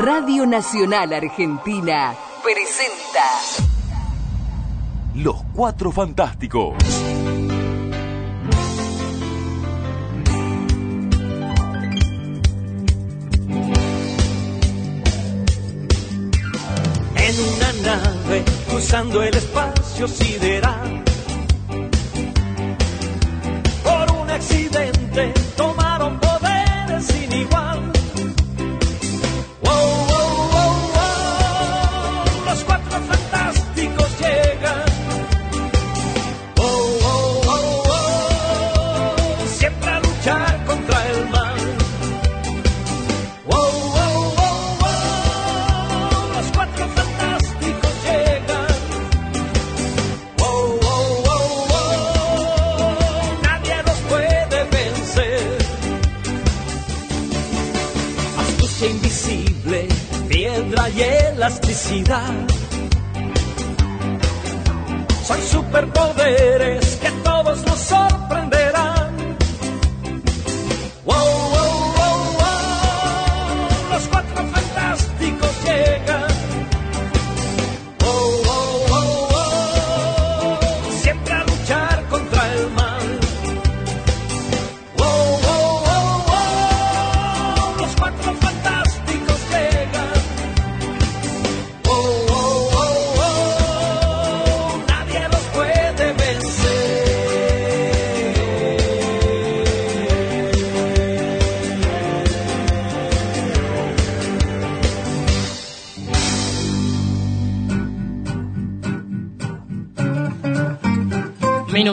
Radio Nacional Argentina presenta Los Cuatro Fantásticos. En una nave cruzando el espacio sideral. Por un accidente tomaron elasticidad. Son superpoderes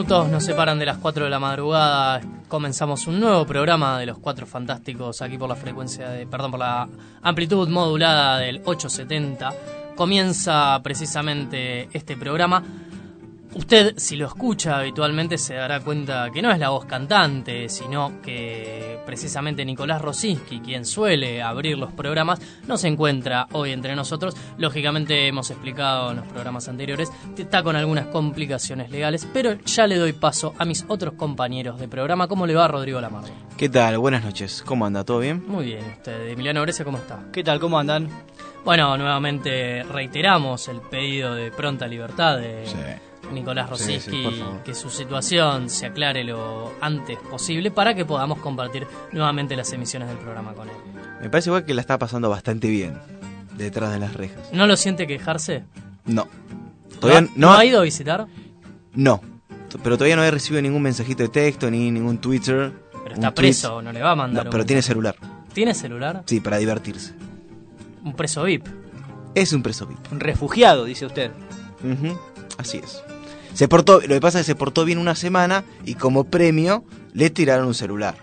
Minutos nos separan de las 4 de la madrugada. Comenzamos un nuevo programa de los Cuatro Fantásticos aquí por la frecuencia de, perdón, por la amplitud modulada del 870. Comienza precisamente este programa. Usted, si lo escucha habitualmente, se dará cuenta que no es la voz cantante, sino que precisamente Nicolás Rosinski, quien suele abrir los programas, no se encuentra hoy entre nosotros. Lógicamente, hemos explicado en los programas anteriores, está con algunas complicaciones legales, pero ya le doy paso a mis otros compañeros de programa. ¿Cómo le va Rodrigo Lamardo? ¿Qué tal? Buenas noches. ¿Cómo anda? ¿Todo bien? Muy bien, usted. Emiliano Brescia, ¿cómo está? ¿Qué tal? ¿Cómo andan? Bueno, nuevamente reiteramos el pedido de pronta libertad de Sí, sí, Rosinski, que su situación se aclare lo antes posible para que podamos compartir nuevamente las emisiones del programa con él. Me parece igual que la está pasando bastante bien detrás de las rejas. ¿No lo siente quejarse? No. Todavía ¿No, no, ha ido a visitar? No. Pero todavía no he recibido ningún mensajito de texto ni ningún Twitter. Pero está un tweet. preso, no le va a mandar No, un pero tiene celular. ¿Tiene celular? Sí, para divertirse. Un preso VIP. Es un preso VIP. Un refugiado, dice usted. Así es. Se portó, lo que pasa es que se portó bien una semana y como premio le tiraron un celular.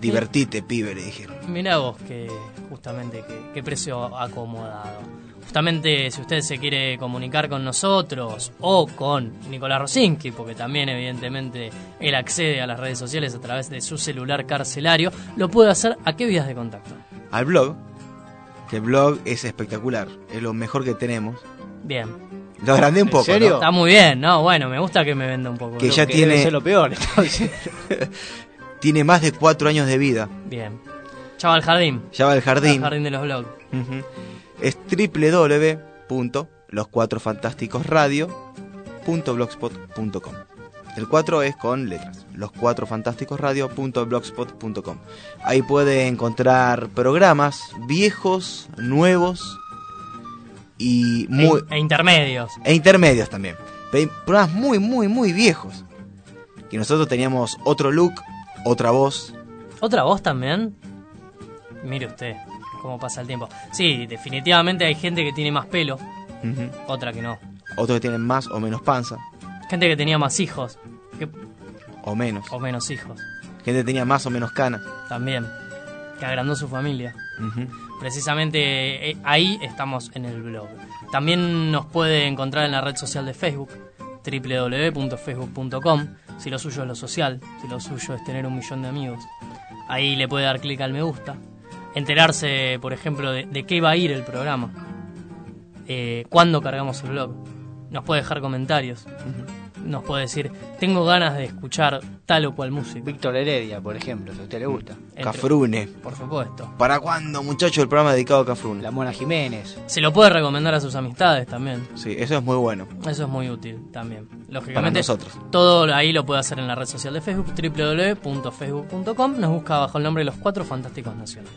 Divertite, pibe, le dijeron. Mirá vos que justamente qué, precio acomodado. Justamente si usted se quiere comunicar con nosotros o con Nicolás Rosinski, porque también evidentemente él accede a las redes sociales a través de su celular carcelario, lo puede hacer a qué vías de contacto. Al blog, que el blog es espectacular, es lo mejor que tenemos. Bien. Lo agrandé un ¿En poco. serio? ¿no? Está muy bien, ¿no? Bueno, me gusta que me venda un poco. Que ya Que tiene- debe ser lo peor. entonces. Tiene más de cuatro años de vida. Bien. Chao al jardín. Ya va al Al jardín. jardín de los blogs. Ujú. Es www.loscuatrofantásticosradio.blogspot.com El 4 es con letras. Loscuatrofantásticosradio.blogspot.com Ahí puede encontrar programas viejos, nuevos y muy E, e intermedios. e intermedios también. Programas muy, muy, muy viejos. Que nosotros teníamos otro look, otra voz. ¿Otra voz también? Mire usted cómo pasa el tiempo. Sí, definitivamente hay gente que tiene más pelo, otra que no. Otros que tienen más o menos panza, Gente que tenía más hijos que- o menos. o menos hijos, Gente que tenía más o menos canas. también. Que agrandó su familia. Precisamente eh, ahí estamos en el blog. También nos puede encontrar en la red social de Facebook, www.facebook.com, si lo suyo es lo social, si lo suyo es tener un millón de amigos. Ahí le puede dar clic al me gusta. Enterarse, por ejemplo, de, qué va a ir el programa. Eh, cuándo cargamos el blog. Nos puede dejar comentarios. Nos puede decir, tengo ganas de escuchar tal o cual música. Víctor Heredia, por ejemplo, si a usted le gusta. Entre- Cafrune. Por supuesto. ¿Para cuándo, muchachos, el programa dedicado a Cafrune? La Mona Jiménez. Se lo puede recomendar a sus amistades también. Sí, eso es muy bueno. Eso es muy útil también. Para Lógicamente, nosotros. todo ahí lo puede hacer en la red social de Facebook, www.facebook.com. Nos busca bajo el nombre de los cuatro fantásticos nacionales.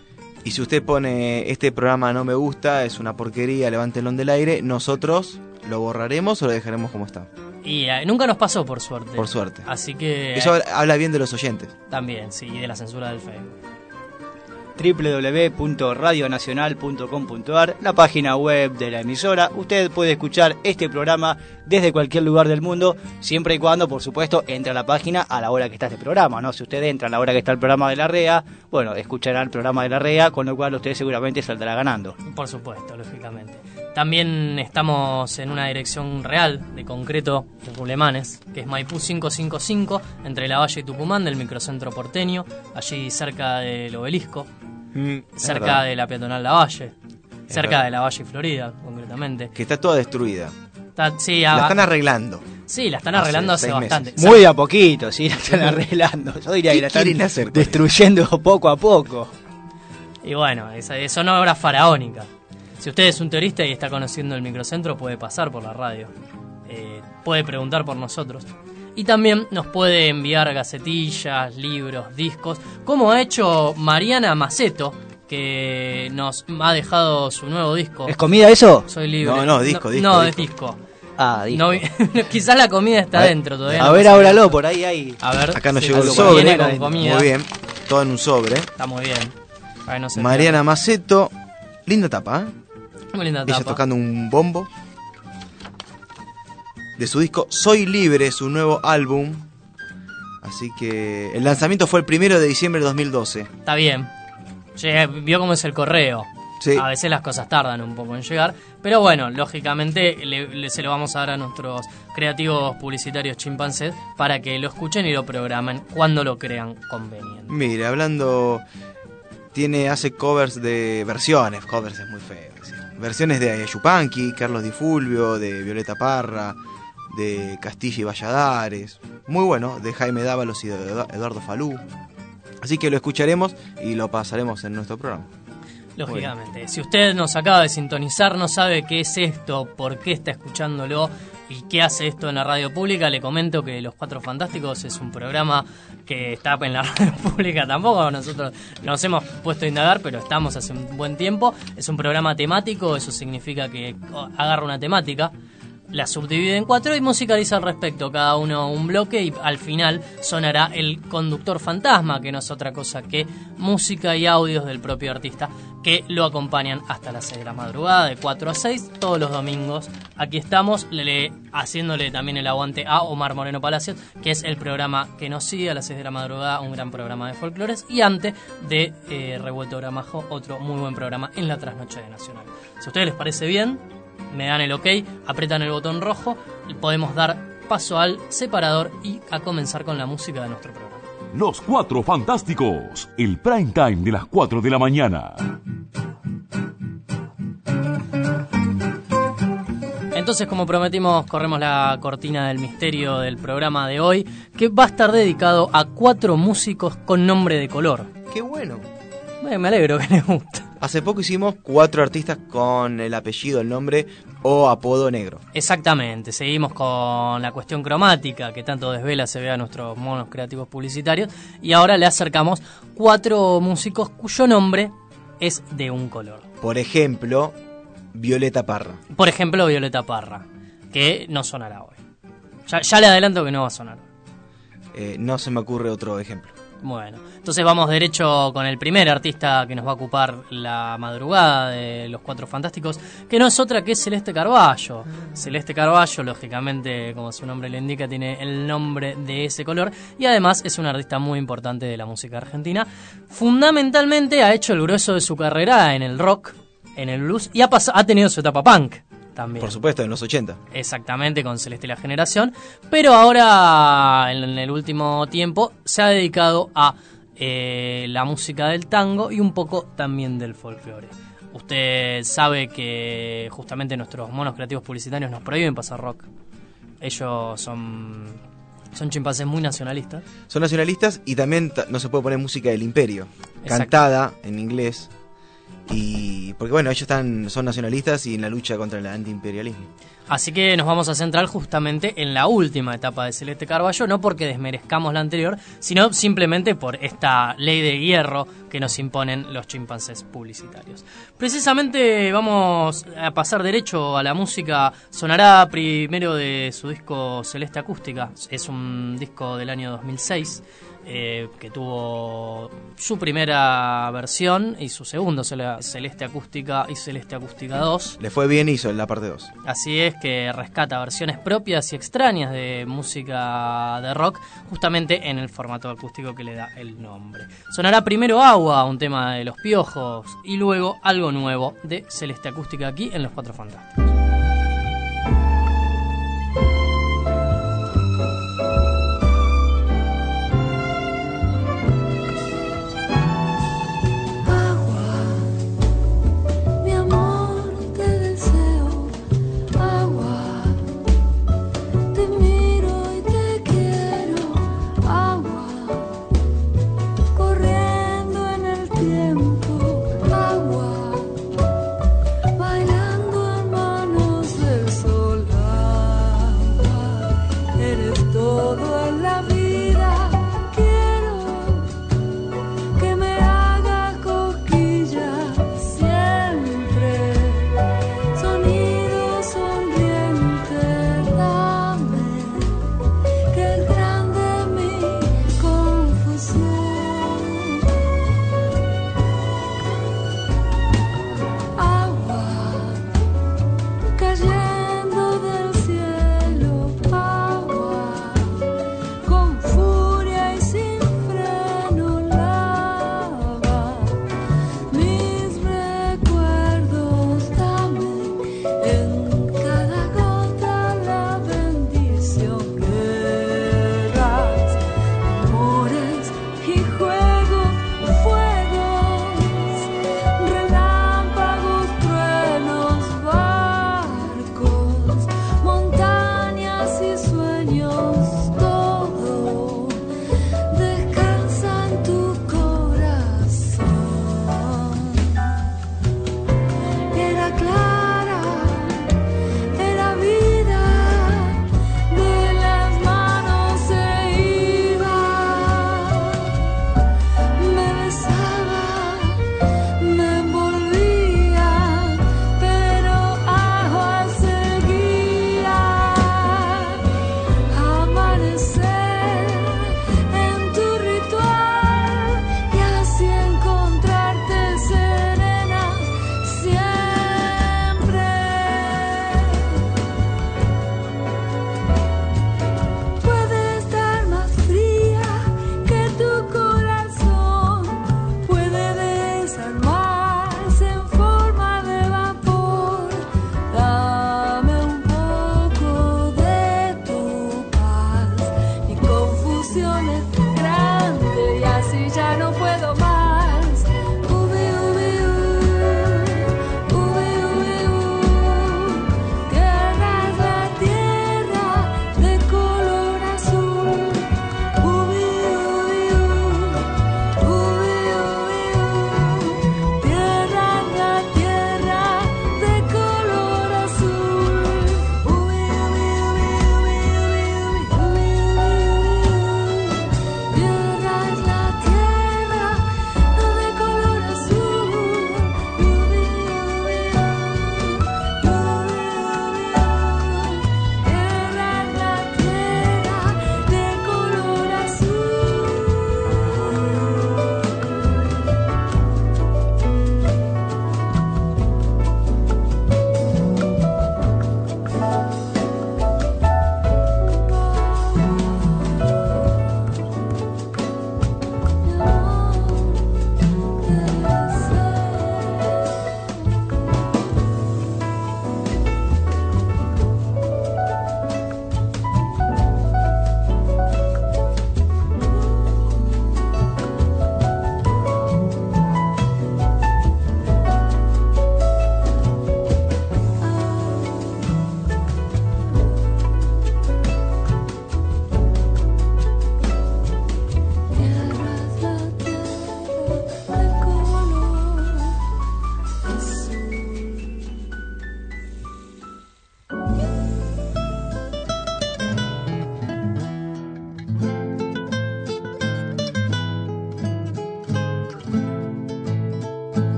Y si usted pone este programa no me gusta, es una porquería, levántelo del aire, nosotros lo borraremos o lo dejaremos como está. Y eh, nunca nos pasó, por suerte. Por suerte. Así que. Eso habla- habla bien de los oyentes. También, sí, y de la censura del Facebook. www.radionacional.com.ar, la página web de la emisora. Usted puede escuchar este programa desde cualquier lugar del mundo, siempre y cuando, por supuesto, entre a la página a la hora que está este programa, ¿no? Si usted entra a la hora que está el programa de la REA, bueno, escuchará el programa de la REA, con lo cual usted seguramente saldrá ganando. Por supuesto, lógicamente. También estamos en una dirección real, de concreto, de Rulemanes, que es Maipú 555, entre La Valle y Tucumán, del microcentro porteño, allí cerca del obelisco, cerca verdad. de la peatonal La Valle, cerca verdad. de La Valle y Florida, concretamente. Que está toda destruida. Está- sí, La ah, están arreglando. sí, la están arreglando hace seis meses. bastante. Muy de a poquito, sí, la están arreglando. Yo diría ¿Qué que la están hacer destruyendo poco a poco. Y bueno, eh, son obras faraónicas. Si usted es un teorista y está conociendo el microcentro, puede pasar por la radio. Eh, puede preguntar por nosotros. Y también nos puede enviar gacetillas, libros, discos, como ha hecho Mariana Maceto, que nos ha dejado su nuevo disco. ¿Es comida eso? Soy libre. No, no, disco, disco, No, disco. es disco. Ah. No vi- quizás la comida está ver, dentro todavía. a no ver, ábralo, por ahí hay. A ver. Acá nos sí, llegó el sobre. Viene con Muy comida. Muy bien. Todo en un sobre. Está muy bien. Mariana Maceto. Linda tapa, ¿eh? Pierda. Muy linda Ella tapa. tocando un bombo. De su disco Soy Libre, su nuevo álbum. Así que el lanzamiento fue el primero de diciembre de 2012. Está bien. Vio cómo es el correo. Sí. A veces las cosas tardan un poco en llegar. Pero bueno, lógicamente le- le- se lo vamos a dar a nuestros creativos publicitarios chimpancés para que lo escuchen y lo programen cuando lo crean conveniente. Mire, hablando. Tiene, hace covers de versiones. Covers es muy feo. Versiones de Yupanqui, Carlos Di Fulvio, de Violeta Parra, de Castilla y Valladares. Muy bueno, de Jaime Dávalos y de Edu- Eduardo Falú. Así que lo escucharemos y lo pasaremos en nuestro programa. Lógicamente. Si usted nos acaba de sintonizar, no sabe qué es esto, por qué está escuchándolo y qué hace esto en la radio pública, le comento que Los Cuatro Fantásticos es un programa que está en la radio pública. Tampoco nosotros nos hemos puesto a indagar, pero estamos hace un buen tiempo. Es un programa temático, eso significa que agarra una temática. La subdivide en cuatro y musicaliza al respecto, cada uno un bloque y al final sonará el conductor fantasma, que no es otra cosa que música y audios del propio artista que lo acompañan hasta las 6 de la madrugada, de 4 a 6, todos los domingos. Aquí estamos, le- le- haciéndole también el aguante a Omar Moreno Palacios, que es el programa que nos sigue a las 6 de la madrugada, un gran programa de folclores, y antes de eh, Revuelto Gramajo, otro muy buen programa en la trasnoche de Nacional. Si a ustedes les parece bien, me dan el ok, apretan el botón rojo, podemos dar paso al separador y a comenzar con la música de nuestro programa. Los Cuatro Fantásticos, el prime time de las 4 de la mañana. Entonces, como prometimos, corremos la cortina del misterio del programa de hoy, que va a estar dedicado a cuatro músicos con nombre de color. ¡Qué bueno! Me alegro que les guste. Hace poco hicimos cuatro artistas con el apellido, el nombre o apodo negro. Exactamente, seguimos con la cuestión cromática que tanto desvela se ve a nuestros monos creativos publicitarios y ahora le acercamos cuatro músicos cuyo nombre es de un color. Por ejemplo, Violeta Parra. Por ejemplo, Violeta Parra, que no sonará hoy. Ya, ya le adelanto que no va a sonar. Eh, no se me ocurre otro ejemplo. Bueno, entonces vamos derecho con el primer artista que nos va a ocupar la madrugada de los Cuatro Fantásticos, que no es otra que Celeste Carballo. Celeste Carballo, lógicamente, como su nombre le indica, tiene el nombre de ese color y además es un artista muy importante de la música argentina. Fundamentalmente ha hecho el grueso de su carrera en el rock, en el blues y ha, ha tenido su etapa punk también. Por supuesto, en los 80. Exactamente, con Celeste y la Generación. Pero ahora, en, en el último tiempo, se ha dedicado a eh, la música del tango y un poco también del folclore. Usted sabe que justamente nuestros monos creativos publicitarios nos prohíben pasar rock. ellos son, son chimpancés muy nacionalistas. Son nacionalistas y también ta- no se puede poner música del imperio, Exacto. cantada en inglés. Y porque bueno, ellos están son nacionalistas y en la lucha contra el antiimperialismo. Así que nos vamos a centrar justamente en la última etapa de Celeste Carballo, no porque desmerezcamos la anterior, sino simplemente por esta ley de hierro que nos imponen los chimpancés publicitarios. Precisamente vamos a pasar derecho a la música. Sonará primero de su disco Celeste Acústica. Es un disco del año 2006 eh, que tuvo su primera versión y su segundo, Cele- Celeste Acústica y Celeste Acústica 2. Le fue bien hizo la parte 2. Así es que rescata versiones propias y extrañas de música de rock, justamente en el formato acústico que le da el nombre. Sonará primero Agua, un tema de los piojos, y luego algo nuevo de Celeste Acústica aquí en Los Cuatro Fantásticos.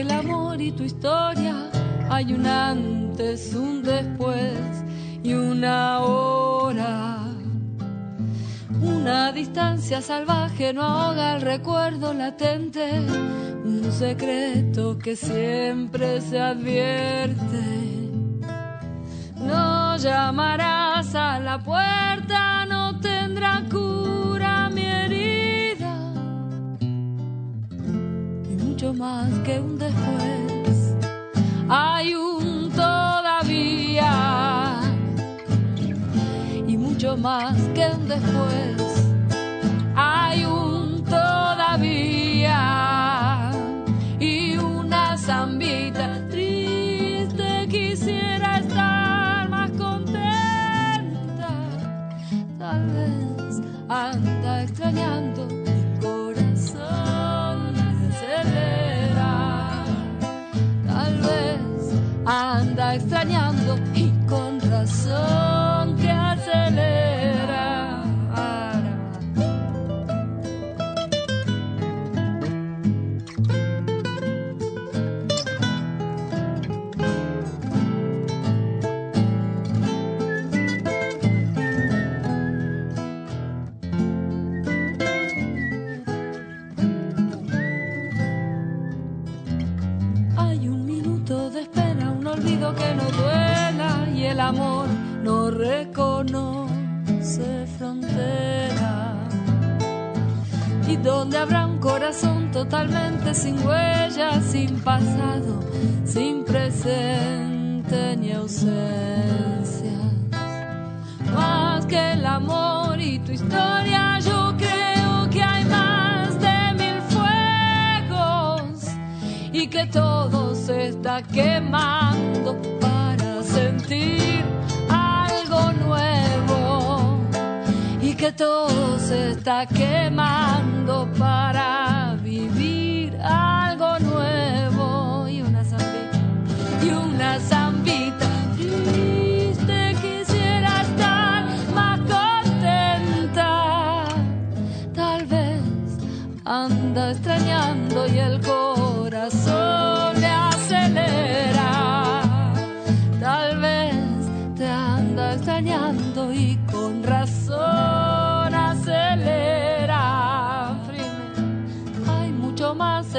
El amor y tu historia. Hay un antes, un después y una hora. Una distancia salvaje no ahoga el recuerdo latente. Un secreto que siempre se advierte. No llamarás a la puerta, después, hay un todavía. Y mucho más que un después, sin huella, sin pasado, sin presente ni ausencias. Más que el amor y tu historia, yo creo que hay más de mil fuegos y que todo se está quemando para sentir algo nuevo y que todo se está quemando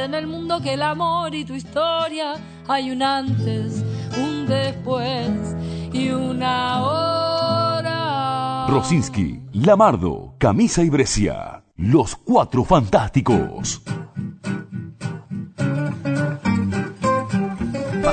en el mundo que el amor y tu historia. Hay un antes, un después y una hora. Rosinski, Lamardo, Camisa y Brescia. Los Cuatro Fantásticos.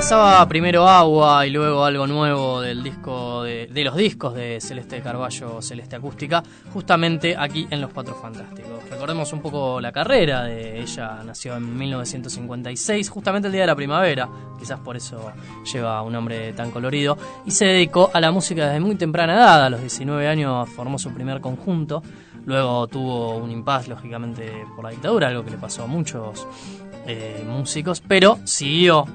Pasaba primero agua y luego algo nuevo del disco de, los discos de Celeste Carballo, Celeste Acústica, justamente aquí en Los Cuatro Fantásticos. Recordemos un poco la carrera de ella, nació en 1956, justamente el día de la primavera, quizás por eso lleva un nombre tan colorido, y se dedicó a la música desde muy temprana edad, a los 19 años formó su primer conjunto, luego tuvo un impas, lógicamente, por la dictadura, algo que le pasó a muchos eh, músicos, pero siguió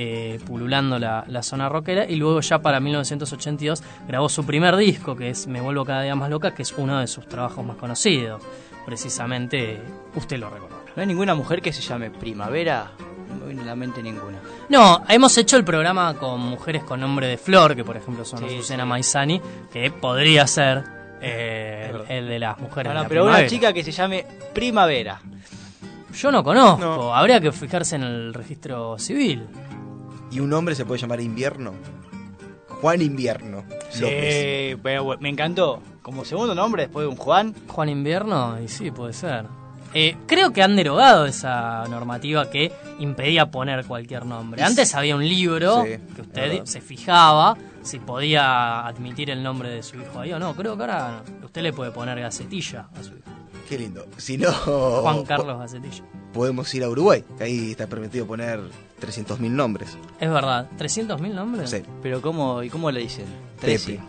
eh, pululando la, la zona rockera y luego ya para 1982 grabó su primer disco que es Me vuelvo cada día más loca que es uno de sus trabajos más conocidos precisamente usted lo recuerda ¿No hay ninguna mujer que se llame Primavera? No me viene a la mente ninguna. no hemos hecho el programa con mujeres con nombre de flor que por ejemplo son Sí, Azucena sí. Maizani que podría ser eh, el, el de las mujeres No, no, de la pero una primavera. chica que se llame Primavera. yo no conozco No. habría que fijarse en el registro civil ¿Y un hombre se puede llamar Invierno? Juan Invierno. Sí, pero me encantó. Como segundo nombre, después de un Juan, Juan Invierno, y sí, puede ser. Eh, creo que han derogado esa normativa que impedía poner cualquier nombre. Antes había un libro Sí, que usted verdad. se fijaba si podía admitir el nombre de su hijo ahí o no. Creo que ahora usted le puede poner Gacetilla a su hijo. Qué lindo. Si no, Juan Carlos Gacetilla. podemos ir a Uruguay, que ahí está permitido poner 300.000 nombres. Es verdad. ¿300.000 nombres? Sí. pero ¿cómo, ¿y cómo le dicen? Pepe. 13.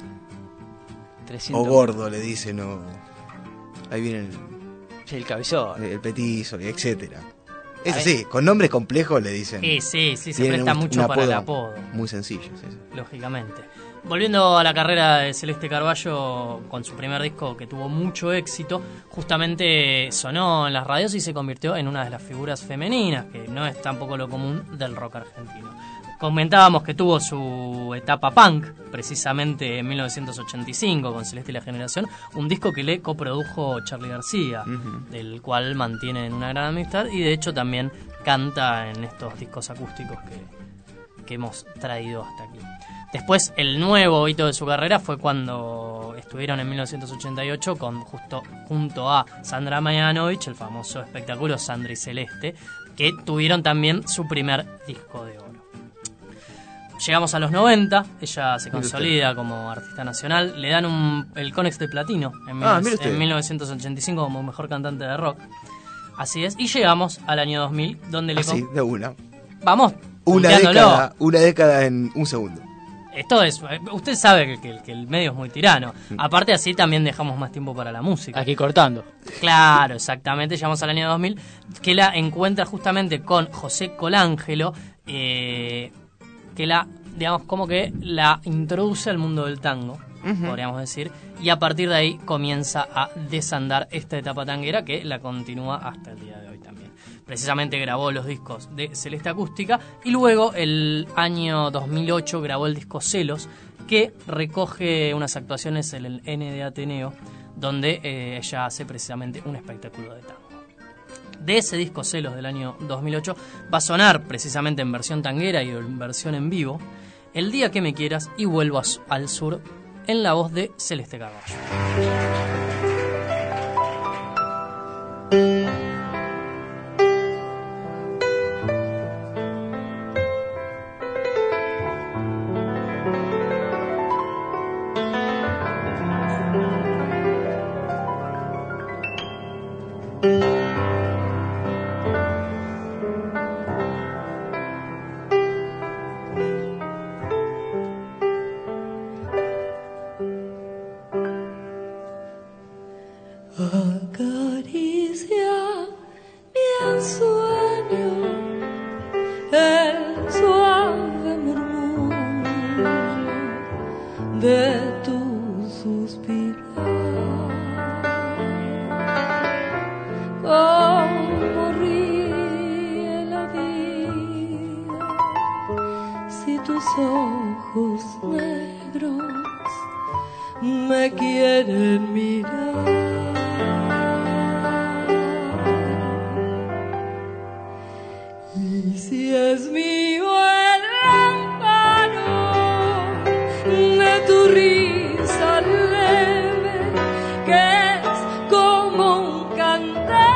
300. O gordo le dicen, o. Ahí viene el, Sí, el cabezón. el petizo, y etcétera. Es así, con nombres complejos le dicen. Sí, sí, sí, se presta un- mucho un para el apodo. Muy sencillo, sí, sí. lógicamente. Volviendo a la carrera de Celeste Carballo con su primer disco que tuvo mucho éxito, justamente sonó en las radios y se convirtió en una de las figuras femeninas, que no es tampoco lo común del rock argentino. Comentábamos que tuvo su etapa punk, precisamente en 1985 con Celeste y la Generación, un disco que le coprodujo Charlie García, del cual mantienen una gran amistad y de hecho también canta en estos discos acústicos que, que hemos traído hasta aquí. Después, el nuevo hito de su carrera fue cuando estuvieron en 1988 con justo junto a Sandra Mayanovich, el famoso espectáculo Sandra y Celeste, que tuvieron también su primer disco de oro. Llegamos a los 90, ella se consolida como artista nacional, le dan un, el Conex de Platino en, Ah, mil- mire usted. en 1985 como mejor cantante de rock. Así es, y llegamos al año 2000, donde le... Así, con- de una. Vamos, Una década, una década en un segundo. Esto es, usted sabe que, que- que el medio es muy tirano. Aparte así también dejamos más tiempo para la música. Aquí cortando. Claro, exactamente, llegamos al año 2000, que la encuentra justamente con José Colangelo, eh, que la, digamos, como que la introduce al mundo del tango, podríamos decir, y a partir de ahí comienza a desandar esta etapa tanguera que la continúa hasta el día de hoy también. Precisamente grabó los discos de Celeste Acústica y luego el año 2008 grabó el disco Celos, que recoge unas actuaciones en el N de Ateneo, donde eh, ella hace precisamente un espectáculo de tango. De ese disco Celos del año 2008 va a sonar precisamente en versión tanguera y en versión en vivo El día que me quieras y vuelvo al sur en la voz de Celeste Carballo. Como un cantar,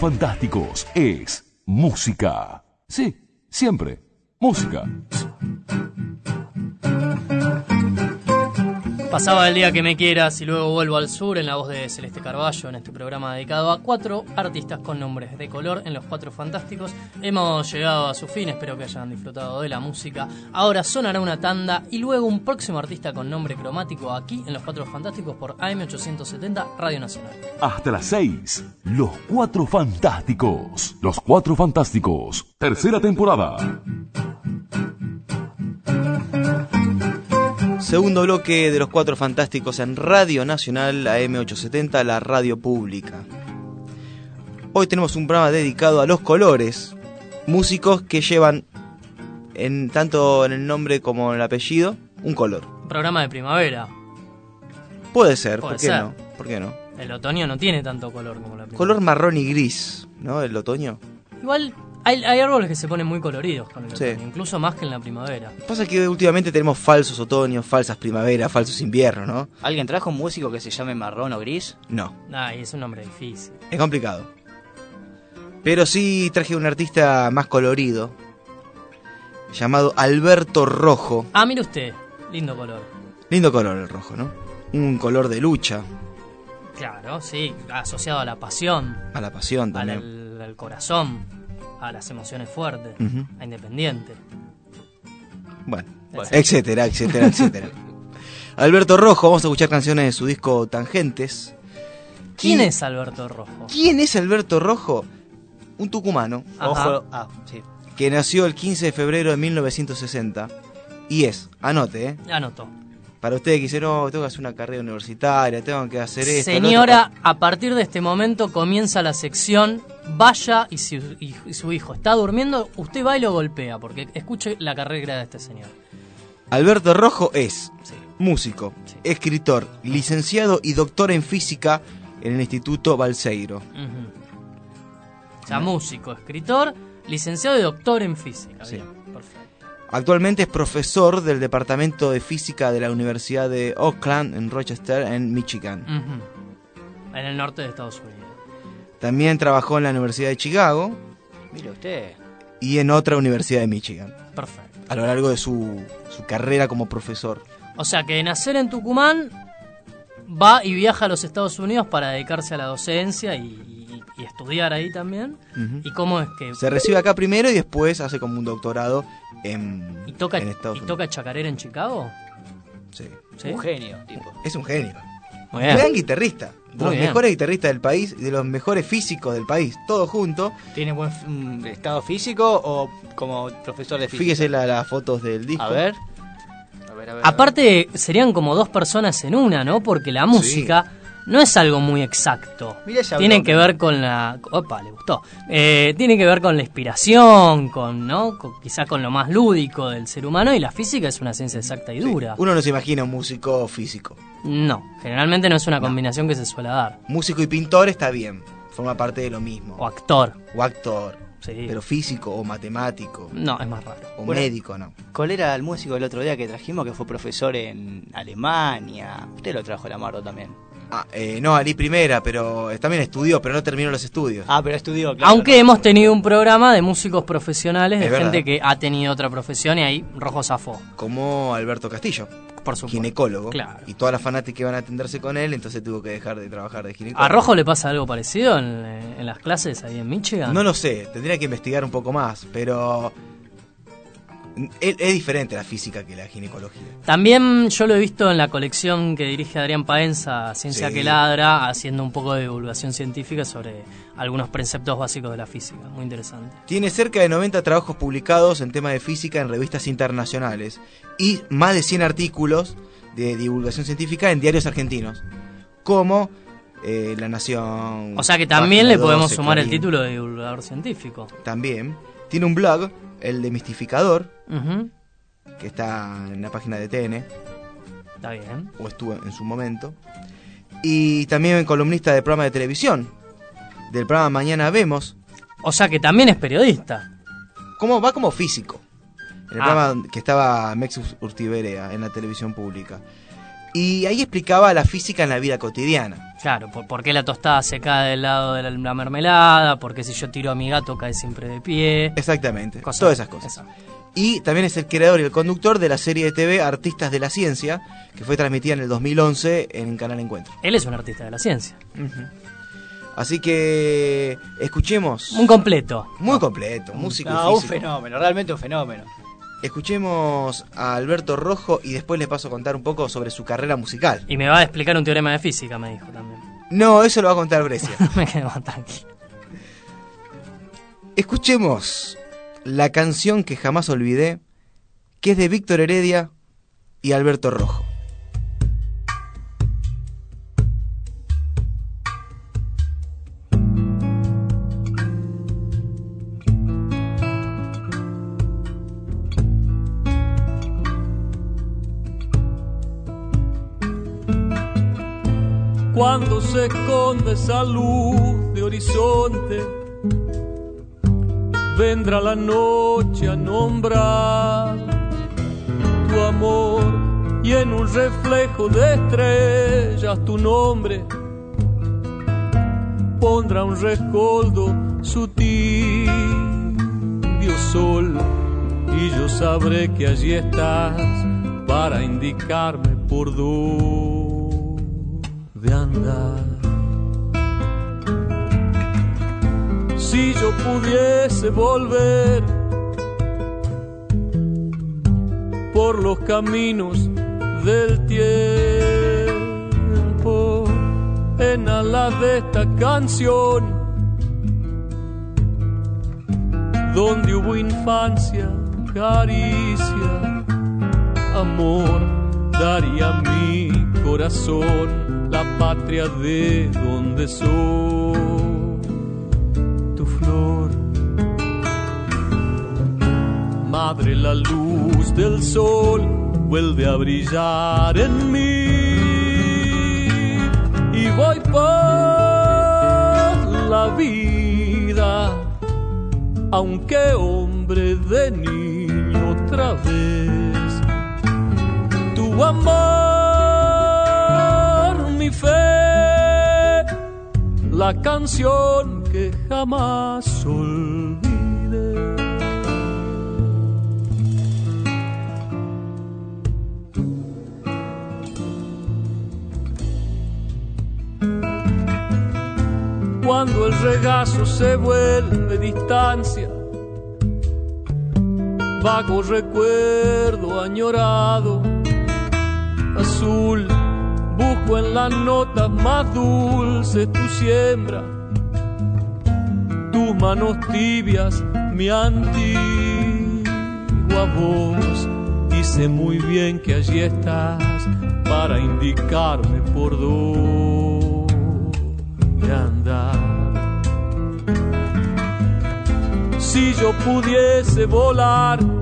Fantásticos es música. Sí, siempre. Música. Pasaba el día que me quieras y luego vuelvo al sur en la voz de Celeste Carballo en este programa dedicado a cuatro artistas con nombres de color en los Cuatro Fantásticos. Hemos llegado a su fin, espero que hayan disfrutado de la música. Ahora sonará una tanda y luego un próximo artista con nombre cromático aquí en los Cuatro Fantásticos por AM870 Radio Nacional. Hasta las 6. Los Cuatro Fantásticos. Los Cuatro Fantásticos. Tercera temporada. Segundo bloque de los Cuatro Fantásticos en Radio Nacional AM870, la radio pública. Hoy tenemos un programa dedicado a los colores, músicos que llevan en tanto en el nombre como en el apellido un color. Un programa de primavera. Puede ser, Puede ¿por qué ser. no? ¿Por qué no? El otoño no tiene tanto color como la primavera. Color marrón y gris, ¿no? El otoño. Igual hay, hay árboles que se ponen muy coloridos con el Sí. otoño, incluso más que en la primavera. Pasa que últimamente tenemos falsos otoños, falsas primaveras, falsos inviernos, ¿no? ¿Alguien trajo un músico que se llame marrón o gris? No, Ay, es un nombre difícil. es complicado. Pero sí traje un artista más colorido, llamado Alberto Rojo. Ah, mire usted, lindo color. Lindo color el rojo, ¿no? Un color de lucha, Claro, sí, asociado a la pasión, a la pasión también. al- al corazón, a las emociones fuertes, a Independiente. Bueno, Bueno. etcétera, etcétera, etcétera. Alberto Rojo, vamos a escuchar canciones de su disco Tangentes. ¿Quién Y- es Alberto Rojo? ¿Quién es Alberto Rojo? Un tucumano. Ojo, ah, sí. que nació el 15 de febrero de 1960 y es, anote, ¿eh? Anotó. Para ustedes que dicen, no, tengo que hacer una carrera universitaria, tengo que hacer esto. Señora, a partir de este momento comienza la sección. Vaya y si y- y su hijo está durmiendo, usted va y lo golpea, porque escuche la carrera de este señor. Alberto Rojo es Sí. músico, Sí. escritor, licenciado y doctor en física en el Instituto Balseiro. Ujú. O sea, músico, escritor, licenciado y doctor en física. Sí. Bien, perfecto. Actualmente es profesor del Departamento de Física de la Universidad de Oakland en Rochester, en Michigan. En el norte de Estados Unidos. También trabajó en la Universidad de Chicago Mire usted. y en otra universidad de Michigan, Perfecto. a lo largo de su, su carrera como profesor. O sea que de nacer en Tucumán va y viaja a los Estados Unidos para dedicarse a la docencia y, y- estudiar ahí también. ¿Y cómo es que Se recibe acá primero y después hace como un doctorado en, y toca en Estados y Unidos. toca chacarera en Chicago? Sí. ¿Sí? Un genio, tipo. Es un genio. Muy Gran guitarrista. De Muy los bien. mejores guitarristas del país y de los mejores físicos del país. Todo junto. ¿Tiene buen mm, estado físico o como profesor de física? Fíjese la- las fotos del disco. A ver. A ver, a ver. Aparte serían como dos personas en una, ¿no? Porque la música no es algo muy exacto. Tiene que ver con la... Opa, le gustó. Eh, tiene que ver con la inspiración, con, ¿no? Con- quizá con lo más lúdico del ser humano y la física es una ciencia exacta y dura. Uno no se imagina un músico físico. No, generalmente no es una combinación que se suele dar. Músico y pintor está bien. Forma parte de lo mismo. O actor. O actor. Sí. Pero físico o matemático. No, es más raro. O Bueno. médico, no. ¿Cuál era el músico del otro día que trajimos que fue profesor en Alemania? Usted lo trajo, Lamardo, también. Ah, eh, no, Ali primera, pero también estudió, pero no terminó los estudios. Ah, pero estudió, claro. Aunque hemos tenido un programa de músicos profesionales, de Es verdad. gente que ha tenido otra profesión y ahí Rojo zafó, Como Alberto Castillo, por supuesto. ginecólogo. Claro. Y todas las fanáticas iban a atenderse con él, entonces tuvo que dejar de trabajar de ginecólogo. ¿A Rojo le pasa algo parecido en, en las clases ahí en Michigan? No lo sé, tendría que investigar un poco más, pero es, es diferente la física que la ginecología. También yo lo he visto en la colección que dirige Adrián Paenza, Ciencia Sí. que Ladra, haciendo un poco de divulgación científica sobre algunos preceptos básicos de la física. Muy interesante. Tiene cerca de 90 trabajos publicados en temas de física en revistas internacionales y más de 100 artículos de divulgación científica en diarios argentinos, como eh, La Nación. O sea que también le podemos 12, sumar el título de divulgador científico. También. Tiene un blog, el de Mistificador, Ujú, que está en la página de TN, Está bien. o estuvo en su momento. Y también columnista de programa de televisión, del programa Mañana Vemos, O sea que también es periodista. como va como físico. En el Ah. programa que estaba Mex Urtiberea en la televisión pública. Y ahí explicaba la física en la vida cotidiana. Claro, por, por qué la tostada se cae del lado de la, la mermelada, por qué si yo tiro a mi gato cae siempre de pie. Exactamente. Cosas- todas esas cosas. Y también es el creador y el conductor de la serie de TV Artistas de la Ciencia, que fue transmitida en el 2011 en Canal Encuentro. Él es un artista de la ciencia. Así que escuchemos. Un completo. Muy completo, músico. y No, un fenómeno, realmente un fenómeno. Escuchemos a Alberto Rojo y después les paso a contar un poco sobre su carrera musical. Y me va a explicar un teorema de física, me dijo también. No, eso lo va a contar Brescia. me quedo más tranquilo. Escuchemos la canción que jamás olvidé, que es de Víctor Heredia y Alberto Rojo. Se esconde esa luz de horizonte, vendrá la noche a nombrar tu amor y en un reflejo de estrellas tu nombre. Pondrá un rescoldo sutil, Dios sol, y yo sabré que allí estás para indicarme por dónde andar. Si yo pudiese volver por los caminos del tiempo en alas de esta canción, donde hubo infancia, caricia, amor, daría mi corazón la patria de donde soy tu flor. Madre, la luz del sol vuelve a brillar en mí y voy por la vida, aunque hombre de niño otra vez. Tu amor, fe, la canción que jamás olvidé. Cuando el regazo se vuelve distancia, vago recuerdo añorado, azul, busco en las notas más dulces tu siembra, tus manos tibias, mi antigua voz, y sé muy bien que allí estás para indicarme por dónde andar. Si yo pudiese volar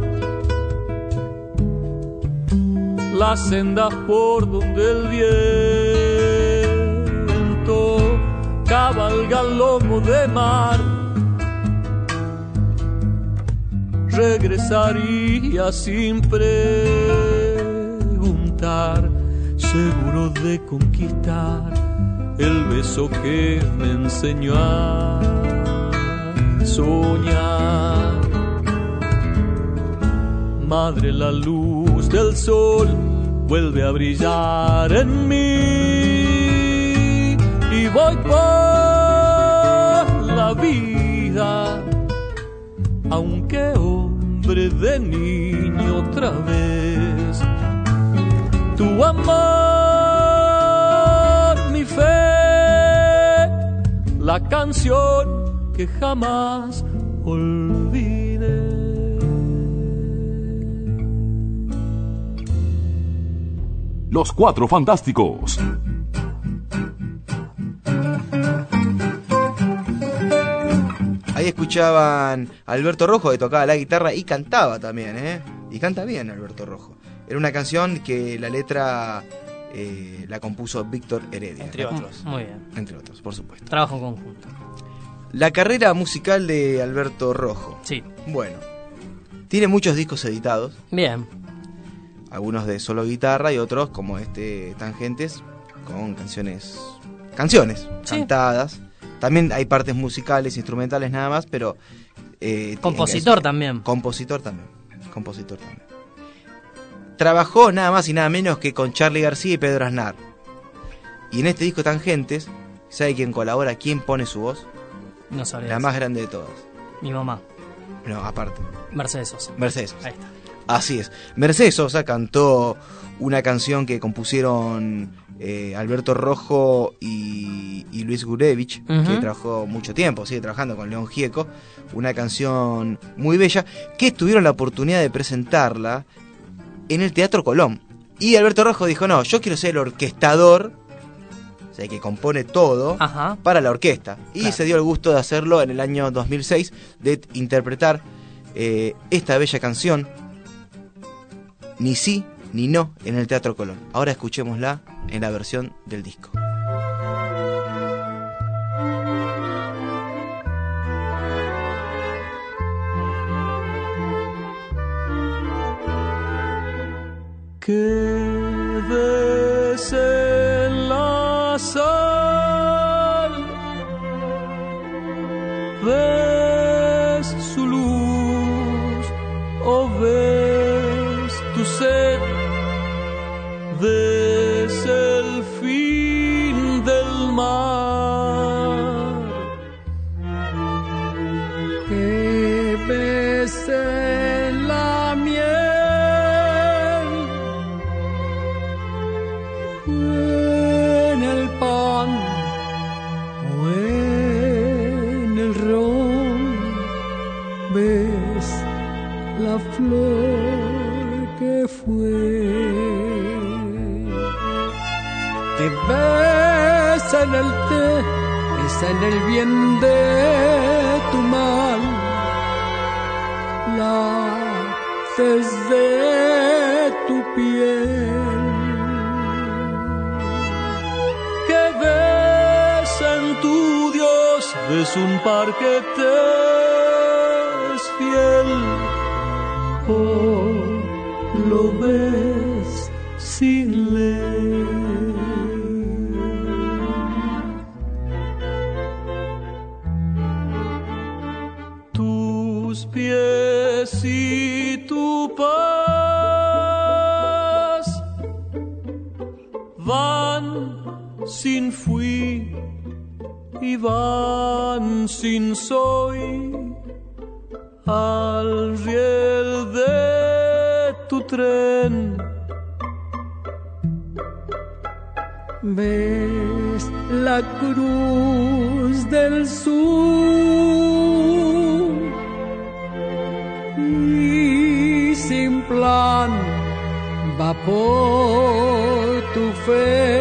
las sendas por donde el viento cabalga el lomo de mar, regresaría sin preguntar, seguro de conquistar el beso que me enseñó a soñar. Madre, la luz del sol vuelve a brillar en mí y voy por la vida, aunque hombre de niño otra vez. Tu amor, mi fe, la canción que jamás Los Cuatro Fantásticos. Ahí escuchaban a Alberto Rojo que tocaba la guitarra y cantaba también, ¿eh? Y canta bien Alberto Rojo. Era una canción que la letra eh, la compuso Víctor Heredia. Entre ¿no? otros. Muy bien. Entre otros, por supuesto. Trabajo en conjunto. La carrera musical de Alberto Rojo. Sí. Bueno, tiene muchos discos editados, Bien. Algunos de solo guitarra y otros como este Tangentes con canciones canciones Sí. cantadas. También hay partes musicales, instrumentales nada más, pero eh, Compositor también. Compositor también. Compositor también. Trabajó nada más y nada menos que con Charlie García y Pedro Aznar. Y en este disco Tangentes, ¿sabe quién colabora? ¿Quién pone su voz? No sabría. La más grande de todas. Mi mamá, No, aparte. Mercedes Sosa. Mercedes. Sosa. Ahí está. Así es. Mercedes Sosa cantó una canción que compusieron eh, Alberto Rojo y, y Luis Gurevich, que trabajó mucho tiempo, sigue trabajando con León Gieco. Una canción muy bella que tuvieron la oportunidad de presentarla en el Teatro Colón. Y Alberto Rojo dijo, no, yo quiero ser el orquestador, o sea, que compone todo, Ajá. para la orquesta. Y Claro. se dio el gusto de hacerlo en el año 2006, de interpretar eh, esta bella canción, Ni sí ni no, en el Teatro Colón. Ahora escuchémosla en la versión del disco. que en la sal, en el bien de tu mal. La de tu piel. Que ves en tu Dios, ves un par que te es fiel, o lo ves sin ley. Van sin soy al riel de tu tren. Ves la cruz del sur y sin plan va por tu fe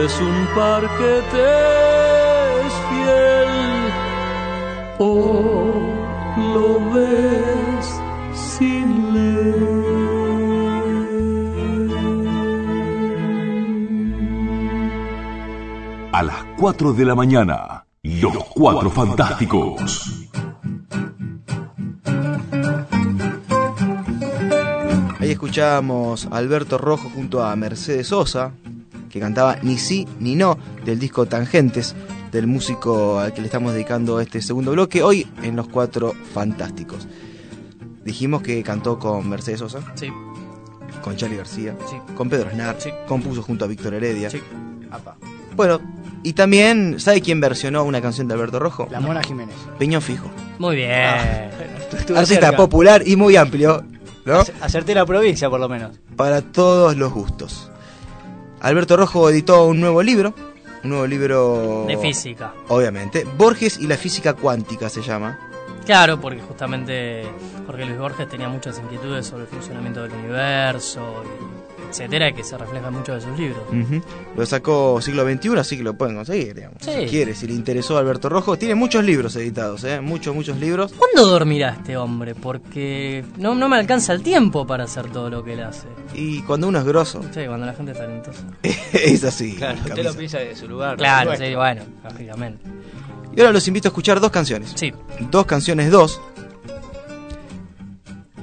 Ves un par que te es fiel, o lo ves sin ley. A las 4 de la mañana, Los Cuatro Fantásticos. Ahí escuchábamos a Alberto Rojo junto a Mercedes Sosa, que cantaba Ni sí ni no del disco Tangentes, del músico al que le estamos dedicando este segundo bloque, hoy en Los Cuatro Fantásticos. Dijimos que cantó con Mercedes Sosa, Sí, con Charlie García, Sí. con Pedro Aznar, Sí. compuso junto a Víctor Heredia. sí. Bueno, y también, ¿sabe quién versionó una canción de Alberto Rojo? La Mona Jiménez. Peñón Fijo. Muy bien. Estuve Artista cerca. popular y muy amplio, ¿no? Ace- Acerté la provincia, por lo menos. para todos los gustos. Alberto Rojo editó un nuevo libro, un nuevo libro De física. obviamente, Borges y la física cuántica se llama. Claro, porque justamente Jorge Luis Borges tenía muchas inquietudes sobre el funcionamiento del universo y se entera que se refleja mucho de sus libros. Lo sacó siglo XXI, así que lo pueden conseguir, digamos. Sí. Si quiere, si le interesó a Alberto Rojo. Tiene muchos libros editados, ¿eh? Muchos, muchos libros. ¿Cuándo dormirá este hombre? Porque no, no me alcanza el tiempo para hacer todo lo que él hace. Y cuando uno es grosso, Sí, cuando la gente es talentosa. es así. Claro, usted lo piensa de su lugar. Claro, sí, bueno, lógicamente. Y ahora los invito a escuchar dos canciones. Sí. Dos canciones, dos.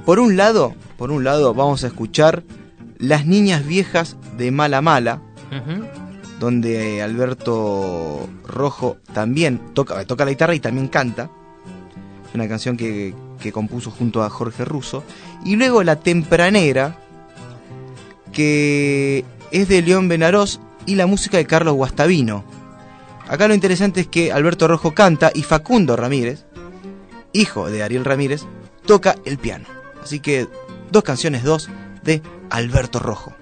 Por un lado, por un lado vamos a escuchar Las Niñas Viejas de Mala Mala, donde Alberto Rojo también toca, toca la guitarra y también canta. Es una canción que, que compuso junto a Jorge Russo. Y luego La Tempranera, que es de León Benarós y la música de Carlos Guastavino. Acá lo interesante es que Alberto Rojo canta y Facundo Ramírez, hijo de Ariel Ramírez, toca el piano. Así que dos canciones, dos de Alberto Rojo.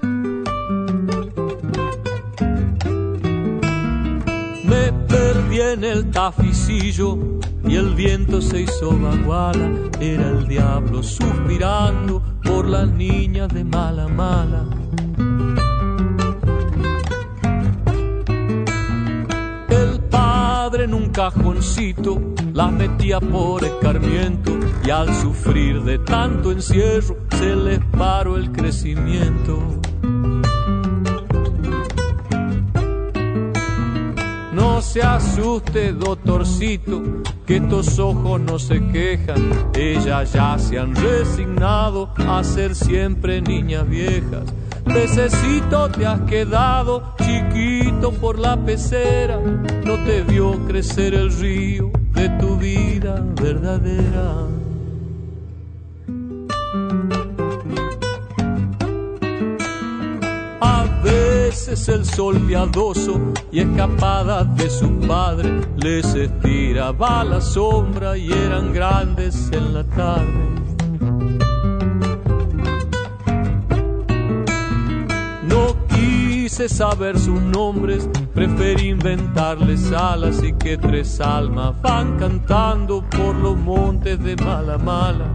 Me perdí en el taficillo y el viento se hizo baguala. Era el diablo suspirando por las niñas de mala mala. En un cajoncito las metía por escarmiento y al sufrir de tanto encierro se les paró el crecimiento. No se asuste, doctorcito, que estos ojos no se quejan. Ellas ya se han resignado a ser siempre niñas viejas. Pececito te has quedado chiquito por la pecera. No te vio crecer el río de tu vida verdadera. A veces el sol piadoso y escapada de su padre les estiraba la sombra y eran grandes en la tarde. No quise saber sus nombres, preferí inventarles alas y que tres almas van cantando por los montes de mala mala.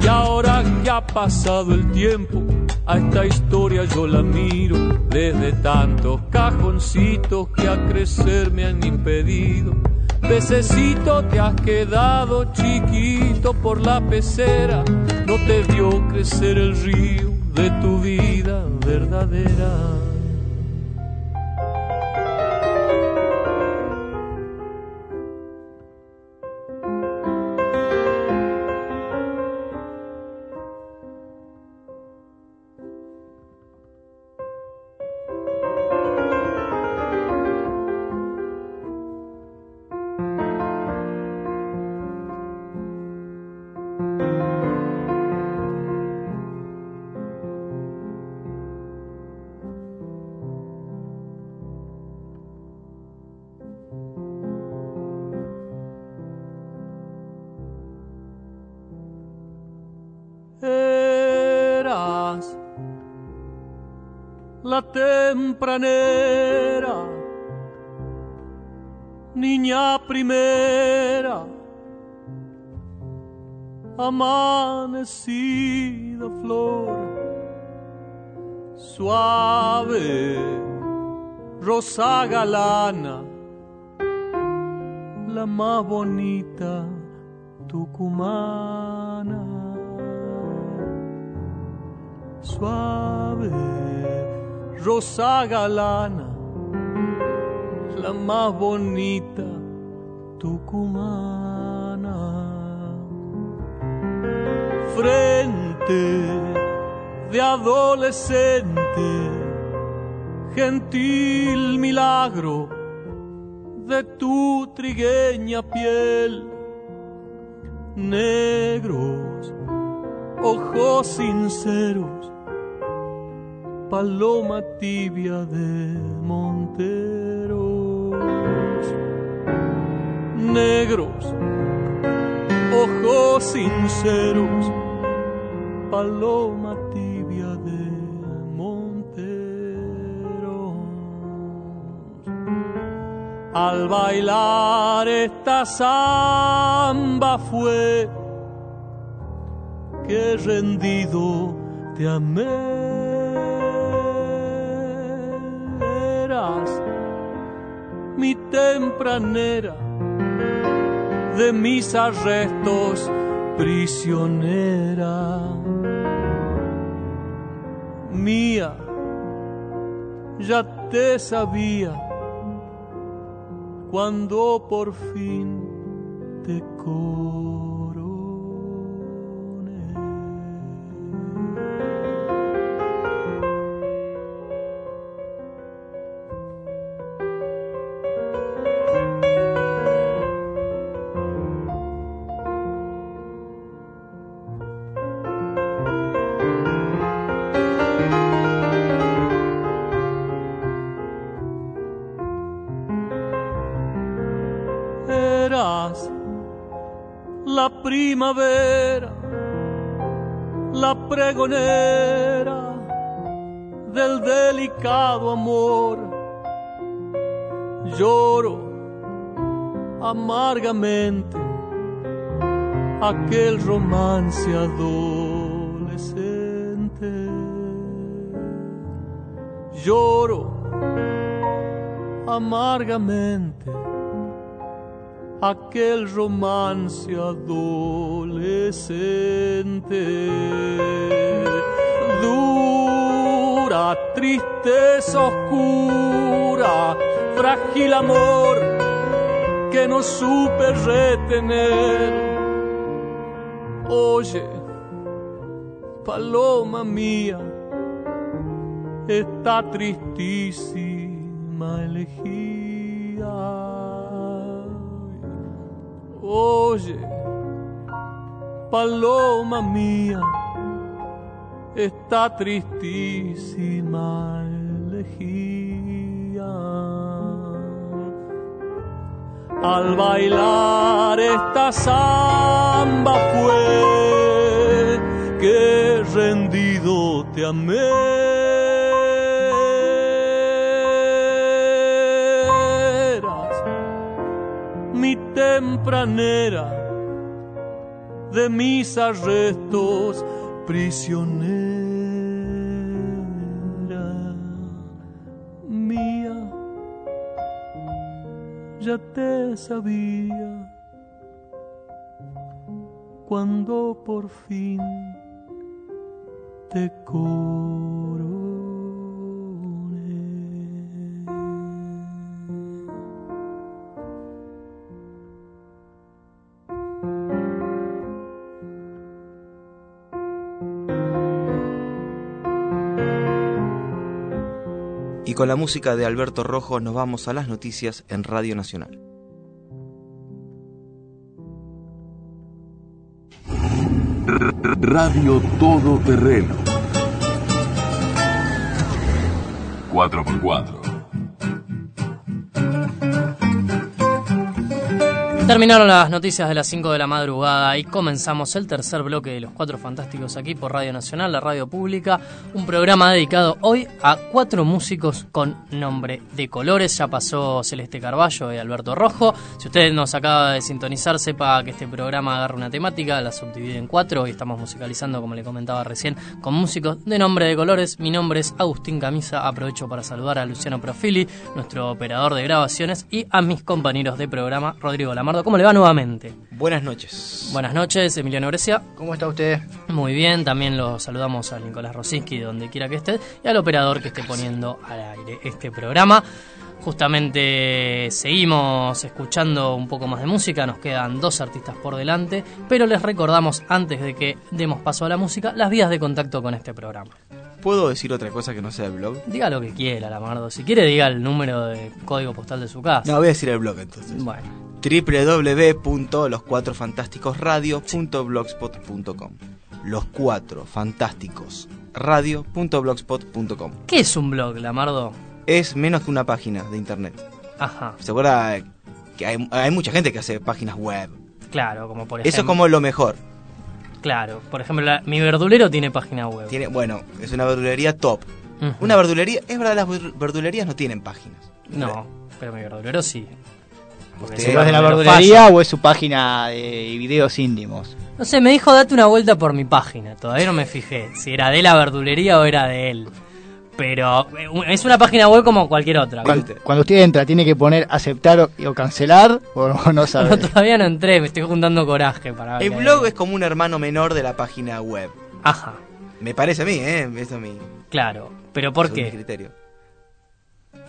Y ahora que ha pasado el tiempo, a esta historia yo la miro desde tantos cajoncitos que a crecer me han impedido. Pececito te has quedado chiquito por la pecera, no te vio crecer el río de tu vida verdadera. Tempranera, niña primera, amanecida flor, suave, rosa galana, la más bonita tucumana suave, rosa galana, la más bonita tucumana. Frente de adolescente, gentil milagro de tu trigueña piel, negros ojos sinceros, paloma tibia de monteros, negros, ojos sinceros, paloma tibia de monteros. Al bailar esta samba fue que rendido te amé. Mi tempranera de mis arrestos prisionera mía ya te sabía cuando por fin te coroné. Pregonera del delicado amor. Lloro amargamente aquel romance adolescente. Lloro amargamente aquel romance adolescente. Dura, tristeza oscura, frágil amor que no supe retener. Oye, paloma mía, está tristísima elegía. Oye, paloma mía, está tristísima elegía. Al bailar esta samba fue que rendido te amé. Tempranera de mis arrestos prisionera mía ya te sabía cuando por fin te coroné. Con la música de Alberto Rojo nos vamos a las noticias en Radio Nacional. Radio Todoterreno. 4x4. Terminaron las noticias de las 5 de la madrugada y comenzamos el tercer bloque de Los Cuatro Fantásticos aquí por Radio Nacional, la radio pública. Un programa dedicado hoy a cuatro músicos con nombre de colores. Ya pasó Celeste Carballo y Alberto Rojo. Si usted nos acaba de sintonizar, sepa que este programa agarra una temática, la subdivide en cuatro y estamos musicalizando, como le comentaba recién, con músicos de nombre de colores. Mi nombre es Agustín Camisa. Aprovecho para saludar a Luciano Profili, nuestro operador de grabaciones, y a mis compañeros de programa, Rodrigo Lamardo. ¿Cómo le va nuevamente? Buenas noches. Buenas noches, Emiliano Grecia. ¿Cómo está usted? Muy bien, también lo saludamos a Nicolás Rosinski, donde quiera que esté, y al operador que esté poniendo al aire este programa. Justamente seguimos escuchando un poco más de música, nos quedan dos artistas por delante, pero les recordamos antes de que demos paso a la música las vías de contacto con este programa. ¿Puedo decir otra cosa que no sea el blog? Diga lo que quiera, Lamardo. Si quiere, diga el número de código postal de su casa. No, voy a decir el blog entonces. Bueno, www.loscuatrofantásticosradio.blogspot.com Los cuatro fantásticos radio.blogspot.com ¿qué es un blog, Lamardo? Es menos que una página de internet. Ajá, ¿Se acuerda que hay, hay mucha gente que hace páginas web? claro, como por ejemplo. Eso es como lo mejor. Claro, por ejemplo, la- mi verdulero tiene página web. Tiene, bueno, es una verdulería top. Una verdulería, es verdad, las ver- verdulerías no tienen páginas. No, pero mi verdulero sí. Porque Usted- si ¿Pero es de la verdulería falla. o es su página de videos íntimos? No sé, me dijo date una vuelta por mi página. Todavía no me fijé si era de la verdulería o era de él. Pero eh, es una página web como cualquier otra. Cuando, cuando usted entra, ¿tiene que poner aceptar o, o cancelar o no, sabe? No, todavía no entré, me estoy juntando coraje para ver El qué blog es como un hermano menor de la página web. Ajá, Me parece a mí, ¿eh? Es mi, claro. ¿Pero por según mi qué? criterio.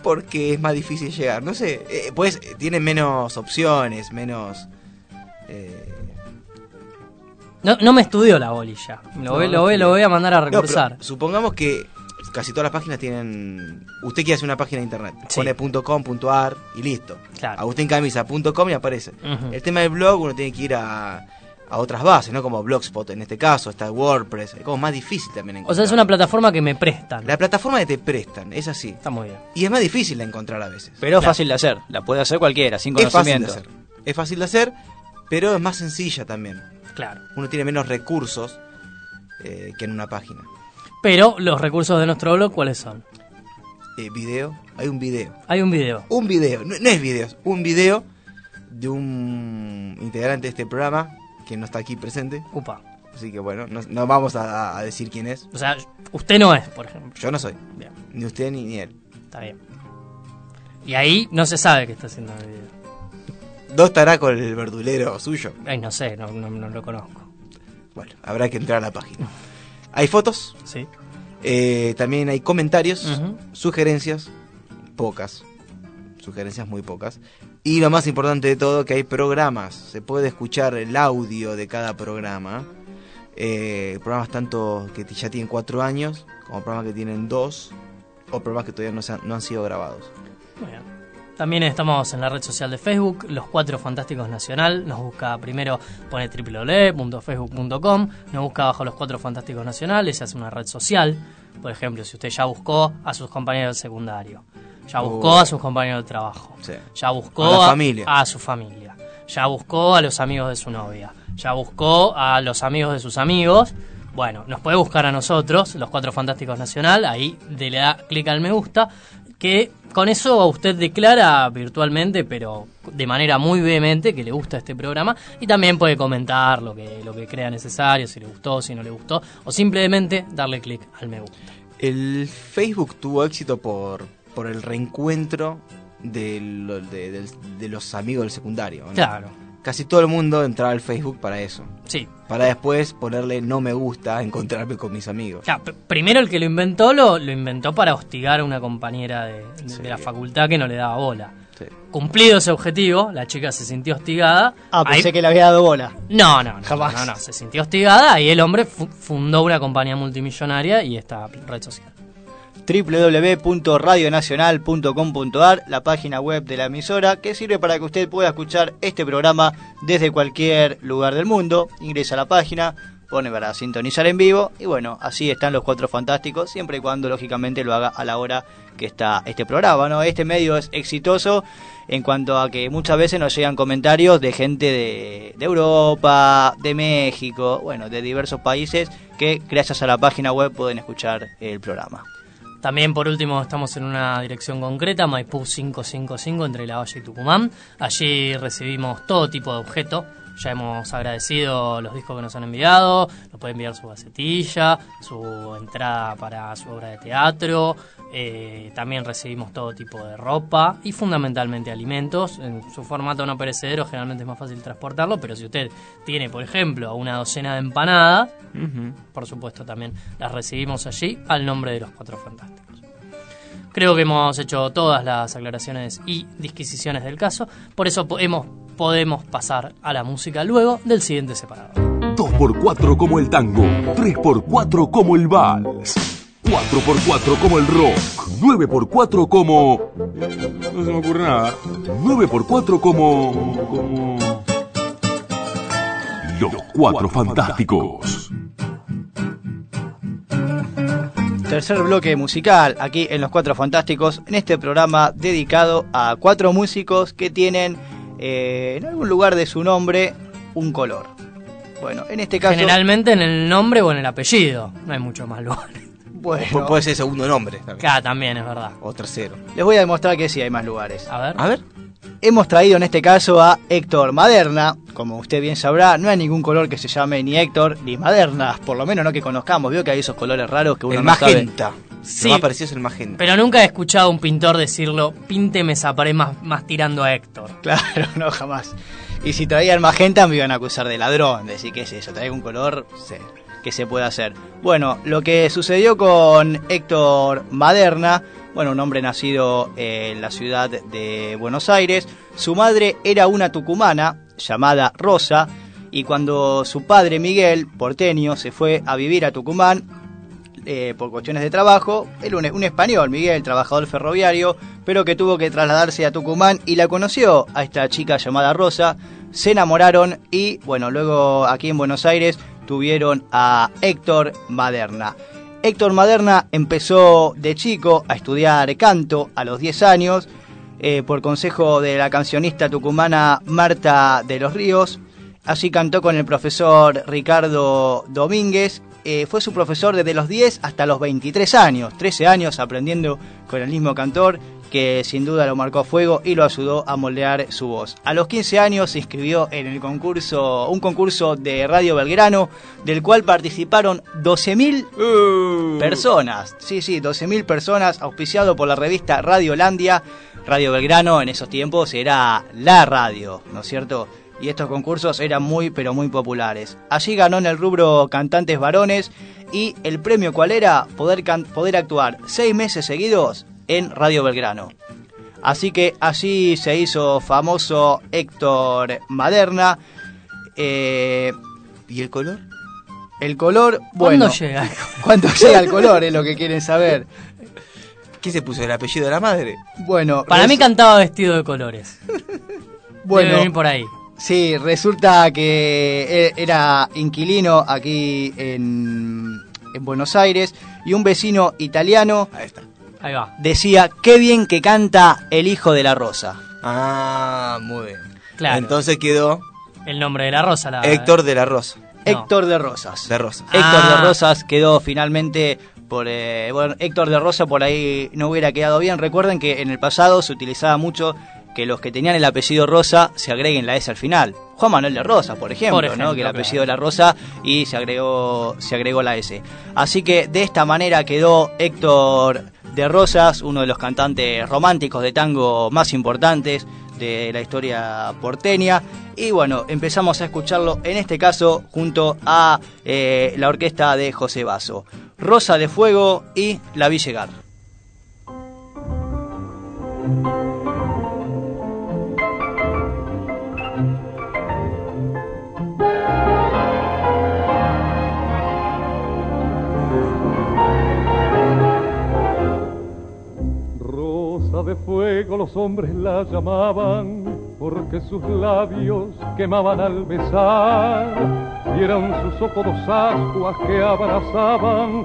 Porque es más difícil llegar. No sé, eh, pues eh, tiene menos opciones, menos... eh, No, no me estudió la bolilla. Lo, No, voy, lo, voy, estudió. lo voy a mandar a No, recursar. supongamos que casi todas las páginas tienen. Usted quiere hacer una página de internet, Sí. pone .com, .ar y listo. Claro. AgustinCamisa.com y aparece. El tema del blog uno tiene que ir a, a otras bases, ¿no? Como Blogspot en este caso, está WordPress, es como más difícil también encontrar. O sea, es una plataforma que me prestan. La plataforma que te prestan, es así. Está muy bien. Y es más difícil de encontrar a veces. Pero es Claro. fácil de hacer, la puede hacer cualquiera, sin es fácil de conocimiento. hacer. Es fácil de hacer, pero es más sencilla también. Claro. Uno tiene menos recursos eh, que en una página. Pero los recursos de nuestro blog, ¿cuáles son? Eh, video, hay un video. Hay un video. un video, no, no es videos, un video de un integrante de este programa que no está aquí presente. Upa. Así que bueno, no, no vamos a, a decir quién es. O sea, usted no es, por ejemplo. Yo no soy, Bien, ni usted ni, ni él. está bien. Y ahí no se sabe qué está haciendo en el video. ¿No estará con el verdulero suyo? Ay, no sé, no, no, no lo conozco. Bueno, habrá que entrar a la página. Hay fotos, ¿Sí? eh, también hay comentarios, sugerencias, pocas. Sugerencias muy pocas. Y lo más importante de todo, que hay programas. Se puede escuchar el audio de cada programa. Eh, programas tanto que ya tienen cuatro años, como programas que tienen dos, o programas que todavía no, se han, no han sido grabados. Bien. También estamos en la red social de Facebook, Los Cuatro Fantásticos Nacional. Nos busca primero, pone www.facebook.com, nos busca bajo Los Cuatro Fantásticos Nacionales, se hace una red social. Por ejemplo, si usted ya buscó a sus compañeros del secundario, ya buscó Oh. a sus compañeros de trabajo, Sí. ya buscó A la familia. a su familia, ya buscó a los amigos de su novia, ya buscó a los amigos de sus amigos. Bueno, nos puede buscar a nosotros, los Cuatro Fantásticos Nacional, ahí de le da clic al me gusta, que con eso usted declara virtualmente, pero de manera muy vehemente, que le gusta este programa y también puede comentar lo que, lo que crea necesario, si le gustó, si no le gustó, o simplemente darle clic al me gusta. El Facebook tuvo éxito por, por el reencuentro de, lo- de- del- de los amigos del secundario. ¿no? Claro, Casi todo el mundo entraba al Facebook para eso. sí. Para después ponerle no me gusta, encontrarme con mis amigos. Pr- primero el que lo inventó lo, lo inventó para hostigar a una compañera de, de- Sí. de la facultad que no le daba bola. Sí. Cumplido ese objetivo, la chica se sintió hostigada. Ah, Ahí- pensé que le había dado bola. No, no, no, Jamás. no, no, se sintió hostigada y el hombre fu- fundó una compañía multimillonaria y esta red social. www.radionacional.com.ar, la página web de la emisora, que sirve para que usted pueda escuchar este programa desde cualquier lugar del mundo. Ingresa a la página, pone para sintonizar en vivo y bueno, así están los cuatro fantásticos, siempre y cuando lógicamente lo haga a la hora que está este programa, ¿no? Este medio es exitoso en cuanto a que muchas veces nos llegan comentarios de gente de, de Europa, de México, bueno, de diversos países que gracias a la página web pueden escuchar el programa. También por último estamos en una dirección concreta, Maipú 555 entre La Valle y Tucumán. Allí recibimos todo tipo de objeto. Ya hemos agradecido los discos que nos han enviado, nos puede enviar su gacetilla, su entrada para su obra de teatro, eh, también recibimos todo tipo de ropa y fundamentalmente alimentos. En su formato no perecedero generalmente es más fácil transportarlo, pero si usted tiene, por ejemplo, una docena de empanadas, por supuesto también las recibimos allí al nombre de los Cuatro Fantásticos. Creo que hemos hecho todas las aclaraciones y disquisiciones del caso, por eso hemos- podemos pasar a la música luego del siguiente separador. 2x4 como el tango, 3x4 como el vals, 4x4 como el rock, 9x4 como... No se me ocurre nada. 9x4 como... como... Los Cuatro Fantásticos. Tercer bloque musical aquí en Los Cuatro Fantásticos, en este programa dedicado a cuatro músicos que tienen eh, en algún lugar de su nombre un color. Bueno, en este caso... Generalmente en el nombre o en el apellido, no hay mucho más lugares. Bueno, Pu- Puede ser segundo nombre también. Acá también es verdad. O tercero. les voy a demostrar que sí hay más lugares. A ver. A ver. Hemos traído en este caso a Héctor Maderna. Como usted bien sabrá, no hay ningún color que se llame ni Héctor ni Maderna, por lo menos no que conozcamos. Veo que hay esos colores raros que uno el no sabe. magenta. Sí. Lo más parecido es el magenta. Pero nunca he escuchado a un pintor decirlo, pínteme esa pared más, más tirando a Héctor. Claro, no, jamás. Y si traía el magenta me iban a acusar de ladrón, decir que es eso, trae un color sí, que se puede hacer. Bueno, lo que sucedió con Héctor Maderna, bueno, un hombre nacido en la ciudad de Buenos Aires, su madre era una tucumana llamada Rosa, y cuando su padre Miguel, porteño, se fue a vivir a Tucumán, eh, por cuestiones de trabajo. Un, un español, Miguel, trabajador ferroviario, pero que tuvo que trasladarse a Tucumán y la conoció a esta chica llamada Rosa. Se enamoraron y, bueno, luego aquí en Buenos Aires tuvieron a Héctor Maderna. Héctor Maderna empezó de chico a estudiar canto a los 10 años eh, por consejo de la cancionista tucumana Marta de los Ríos. Allí cantó con el profesor Ricardo Domínguez. Eh, fue su profesor desde los 10 hasta los 23 años, 13 años aprendiendo con el mismo cantor que sin duda lo marcó a fuego y lo ayudó a moldear su voz. A los 15 años se inscribió en el concurso, un concurso de Radio Belgrano, del cual participaron 12.000 Uh. personas. Sí, sí, 12.000 personas, auspiciado por la revista Radiolandia. Radio Belgrano en esos tiempos era la radio, ¿no es cierto? Y estos concursos eran muy, pero muy populares. Allí ganó en el rubro cantantes varones y el premio cuál era poder, can- poder actuar seis meses seguidos en Radio Belgrano. Así que allí se hizo famoso Héctor Maderna. Eh, ¿Y el color? el color, ¿Cuándo bueno, llega? ¿Cuándo llega el color? Es lo que quieren saber. ¿Qué se puso? ¿El apellido de la madre? Bueno, Para res- mí cantaba vestido de colores. bueno, Debe venir por ahí. Sí, resulta que e- era inquilino aquí en, en Buenos Aires y un vecino italiano Ahí está. Ahí va. decía, qué bien que canta el hijo de la rosa. Ah, muy bien. Claro. Entonces quedó El nombre de la rosa. La... Héctor de la Rosa. No. Héctor de Rosas. De Rosa. Héctor Ah. de Rosas quedó finalmente por... eh, bueno, Héctor de Rosa por ahí no hubiera quedado bien. Recuerden que en el pasado se utilizaba mucho que los que tenían el apellido Rosa se agreguen la S al final. Juan Manuel de Rosa, por ejemplo, Por ejemplo, ¿no? que el claro. apellido de la Rosa y se agregó, se agregó la S. Así que de esta manera quedó Héctor de Rosas, uno de los cantantes románticos de tango más importantes de la historia porteña. Y bueno, empezamos a escucharlo en este caso junto a eh, la orquesta de José Basso. Rosa de Fuego y La Vi Llegar. De fuego los hombres la llamaban porque sus labios quemaban al besar y eran sus ojos dos ascuas que abrazaban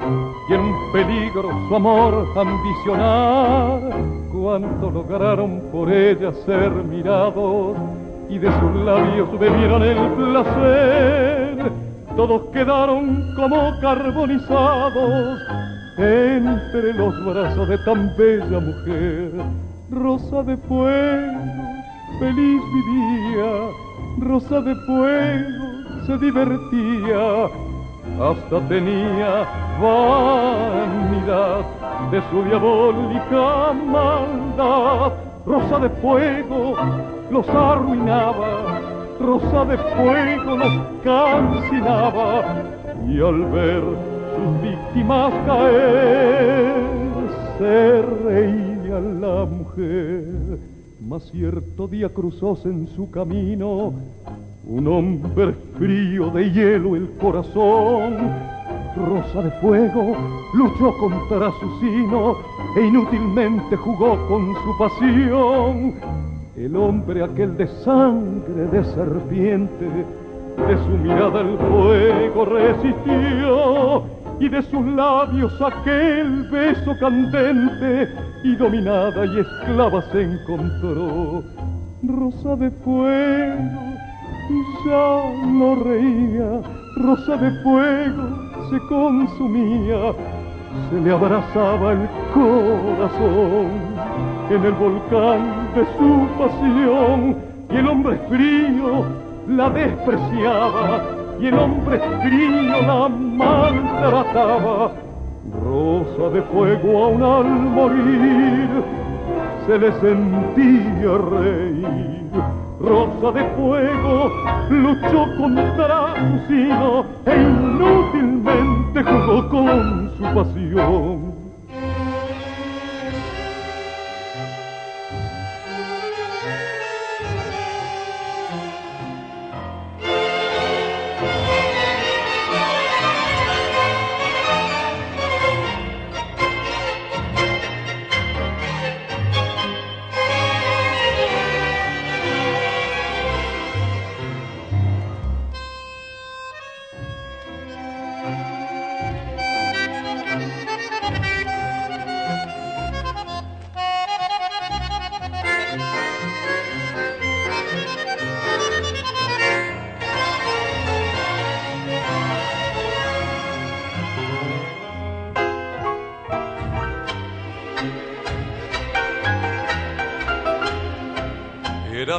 y en peligro su amor ambicionar. Cuánto lograron por ella ser mirados y de sus labios bebieron el placer. Todos quedaron como carbonizados entre los brazos de tan bella mujer. Rosa de fuego, feliz vivía, rosa de fuego, se divertía, hasta tenía vanidad de su diabólica maldad. Rosa de fuego los arruinaba, rosa de fuego los calcinaba y al ver sus víctimas caer se reía la mujer. Mas cierto día cruzóse en su camino un hombre frío de hielo el corazón. Rosa de fuego luchó contra su sino e inútilmente jugó con su pasión. El hombre aquel de sangre de serpiente, de su mirada el fuego resistió y de sus labios aquel beso candente y dominada y esclava se encontró. Rosa de fuego ya no reía, rosa de fuego se consumía, se le abrazaba el corazón. en el volcán de su pasión. Y el hombre frío la despreciaba, y el hombre frío la maltrataba. Rosa de fuego aún al morir, se le sentía reír. Rosa de fuego luchó contra su sino e inútilmente jugó con su pasión.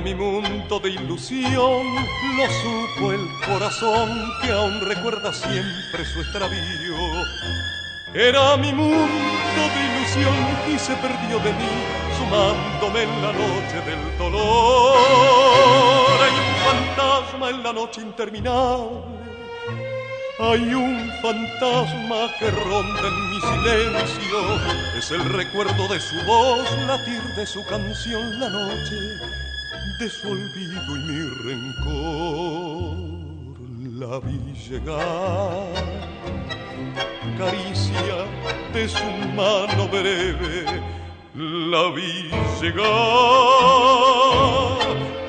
Mi mundo de ilusión, lo supo el corazón que aún recuerda siempre su extravío. Era mi mundo de ilusión y se perdió de mí, sumándome en la noche del dolor. Hay un fantasma en la noche interminable, hay un fantasma que ronda en mi silencio, es el recuerdo de su voz, latir de su canción la noche de y mi rencor la vi llegar. Caricia de su mano breve la vi llegar.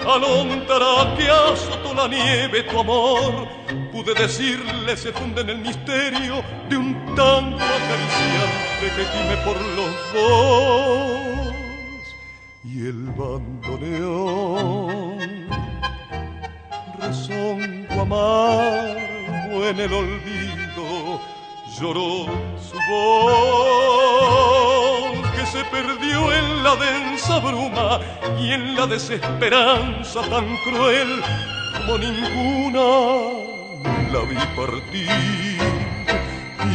Alondra que azotó la nieve tu amor, pude decirle se funde en el misterio de un tango acariciante que gime por los dos y el bandoneón. Rezongo amargo en el olvido lloró su voz que se perdió en la densa bruma y en la desesperanza tan cruel como ninguna la vi partir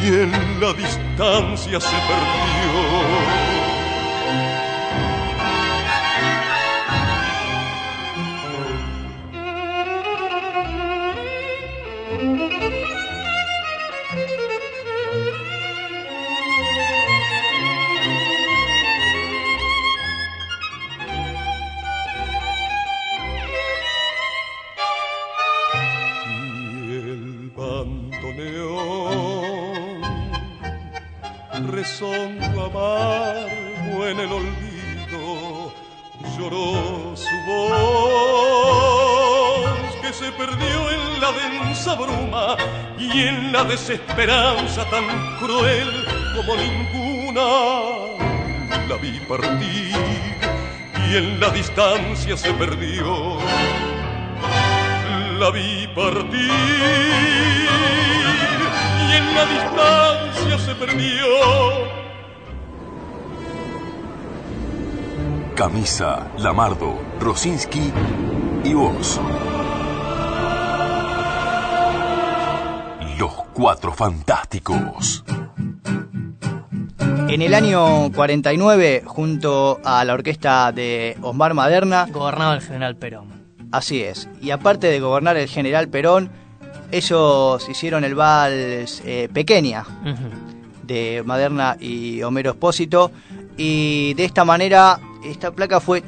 y en la distancia se perdió rezongo amargo en el olvido lloró su voz que se perdió en la densa bruma y en la desesperanza tan cruel como ninguna. La vi partir y en la distancia se perdió. La vi partir en la distancia se perdió. Camisa, Lamardo, Rosinski y vos. Los cuatro fantásticos. En el año 49, junto a la orquesta de Osmar Maderna, Gobernaba el general Perón. así es, y aparte de gobernar el general Perón, ellos hicieron el vals eh, Pequeña de Maderna y Homero Espósito, y de esta manera esta placa fue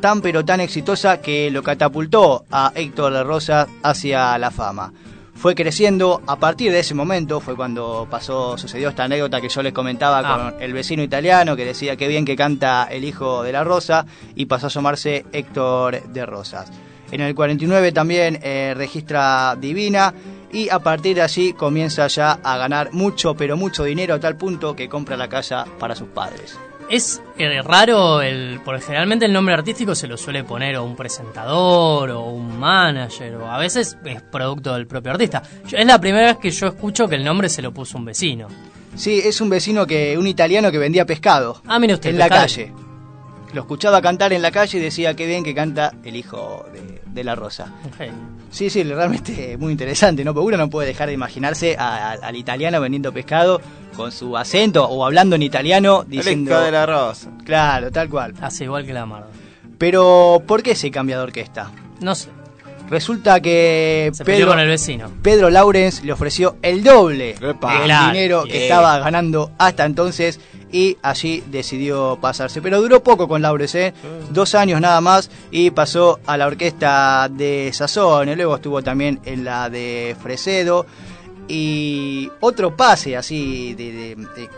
tan pero tan exitosa que lo catapultó a Héctor de Rosa hacia la fama. Fue creciendo, a partir de ese momento fue cuando pasó, sucedió esta anécdota que yo les comentaba Ah. con el vecino italiano que decía que bien que canta el hijo de la Rosa y pasó a llamarse Héctor de Rosas. En el 49 también eh, registra Divina y a partir de allí comienza ya a ganar mucho, pero mucho dinero a tal punto que compra la casa para sus padres. Es eh, raro, el, porque generalmente el nombre artístico se lo suele poner o un presentador o un manager, o a veces es producto del propio artista. Yo- es la primera vez que yo escucho que el nombre se lo puso un vecino. Sí, es un vecino que, un italiano que vendía pescado Ah, mire usted, en la calle. Lo escuchaba cantar en la calle y decía qué bien que canta el hijo de, de la Rosa. Sí, sí, realmente muy interesante, ¿no? Porque uno no puede dejar de imaginarse a- a- al italiano vendiendo pescado con su acento o hablando en italiano El diciendo... hijo de la rosa. Claro, tal cual. Hace igual que la Mardo. Pero, ¿por qué se cambia de orquesta? No sé. Resulta que Se Pedro, con el vecino. Pedro Lawrence le ofreció el doble del dinero que estaba ganando hasta entonces y allí decidió pasarse. Pero duró poco con Lawrence, ¿eh? dos años nada más y pasó a la orquesta de Sazón. Luego estuvo también en la de Fresedo y otro pase así de- de- de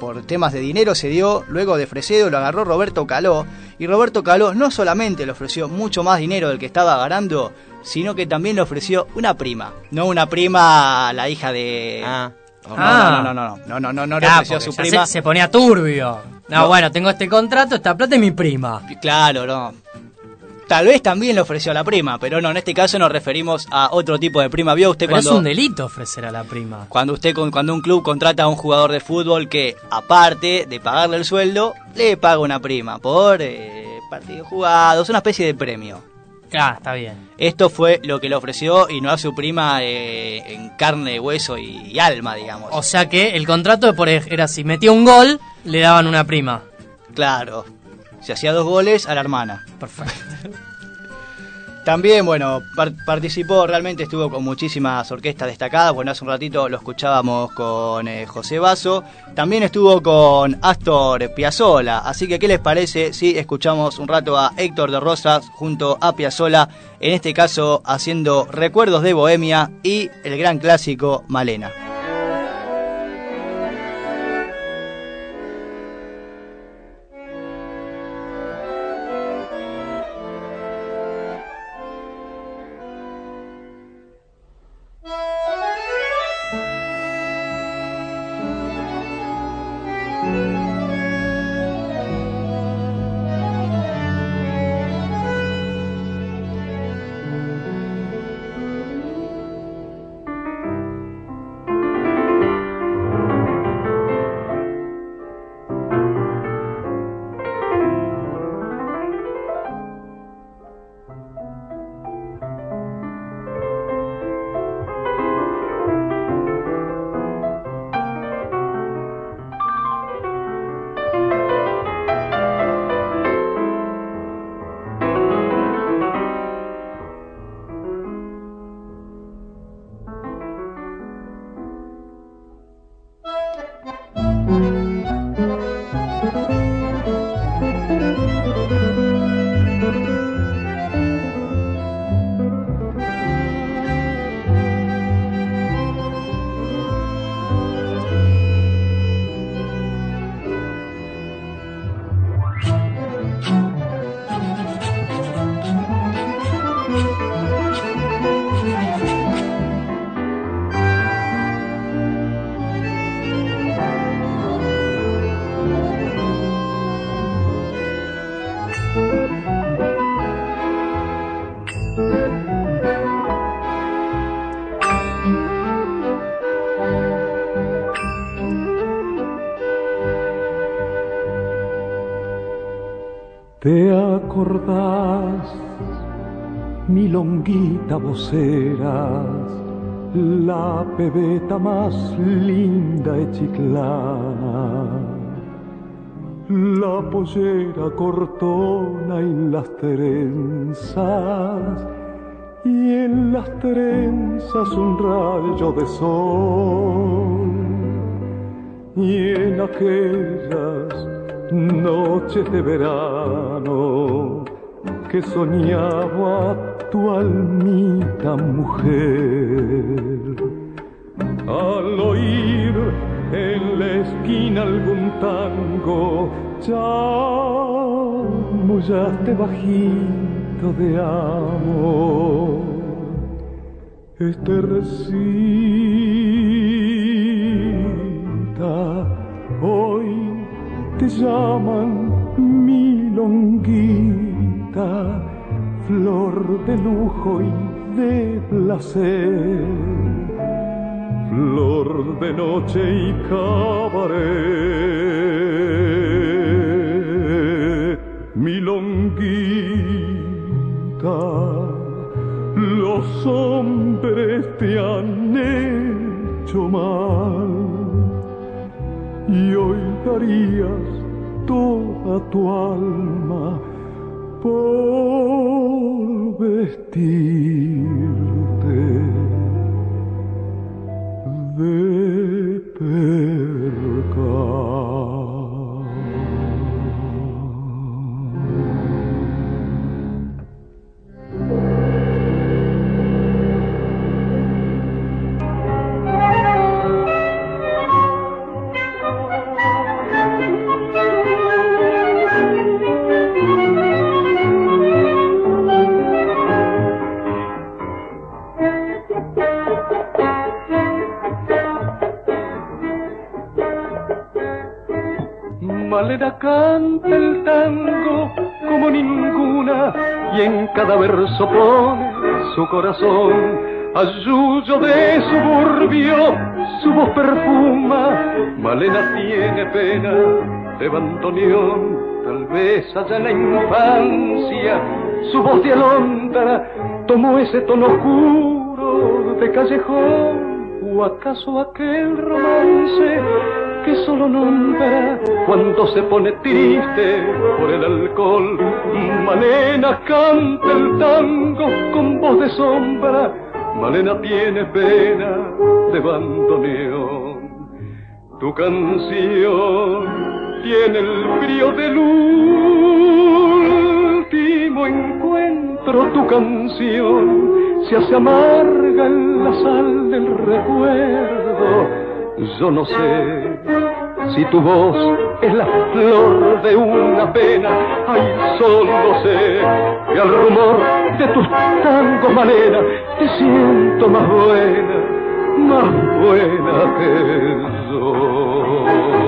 por temas de dinero se dio luego de Fresedo, lo agarró Roberto Caló. Y Roberto Caló no solamente le ofreció mucho más dinero del que estaba ganando, sino que también le ofreció una prima. No una prima, la hija de. Ah. No, Ah. no, no, no, no, no, no, no, no le a su prima. Se, se ponía turbio. No, No. bueno, tengo este contrato, esta plata es mi prima. Claro, no. Tal vez también le ofreció a la prima, pero no, en este caso nos referimos a otro tipo de prima. ¿Vio usted Pero es cuando.? un delito ofrecer a la prima. Cuando usted cuando un club contrata a un jugador de fútbol que aparte de pagarle el sueldo, le paga una prima por eh, partidos jugados, una especie de premio. Ah, está bien. Esto fue lo que le ofreció y no a su prima eh, en carne, hueso y, y alma, digamos. O sea que el contrato de por ej- era si metía un gol, le daban una prima. Claro, se hacía dos goles a la hermana. Perfecto. También, bueno, par- participó, realmente estuvo con muchísimas orquestas destacadas. Bueno, hace un ratito lo escuchábamos con eh, José Basso. También estuvo con Astor Piazzolla. Así que, ¿qué les parece si escuchamos un rato a Héctor de Rosas junto a Piazzolla? En este caso, haciendo Recuerdos de Bohemia y el gran clásico Malena. ¿Te acordás, milonguita voceras, la pebeta más linda y chiclana? La pollera cortona y las trenzas, y en las trenzas un rayo de sol, y en aquellas noches de verano que soñaba tu almita mujer. Al oír en la esquina algún tango, chamullaste bajito de amor. Este recita te llaman milonguita, flor de lujo y de placer, flor de noche y cabaret, milonguita, los hombres te han hecho mal y hoy darías toda tu alma por vestirte de Malena canta el tango como ninguna y en cada verso pone su corazón. Ayuyo de suburbio, su voz perfuma. Malena tiene pena de bandoneón, tal vez allá en la infancia su voz de alondra tomó ese tono oscuro de callejón. ¿O acaso aquel romance que solo nombra cuando se pone triste por el alcohol. Malena canta el tango con voz de sombra, Malena tiene pena de bandoneón. Tu canción tiene el frío del último encuentro, tu canción se hace amarga en la sal del recuerdo yo no sé si tu voz es la flor de una pena, ay, solo sé que al rumor de tus tangos malena te siento más buena, más buena que yo.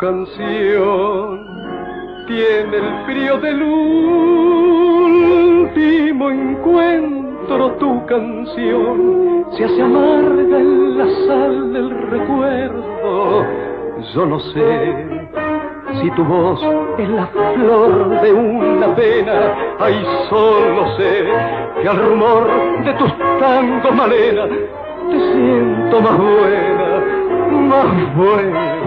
Canción. Tiene el frío del último encuentro, tu canción. Se hace amarga en la sal del recuerdo. Yo no sé si tu voz es la flor de una pena, ay, solo sé que al rumor de tus tangos malena te siento más buena, más buena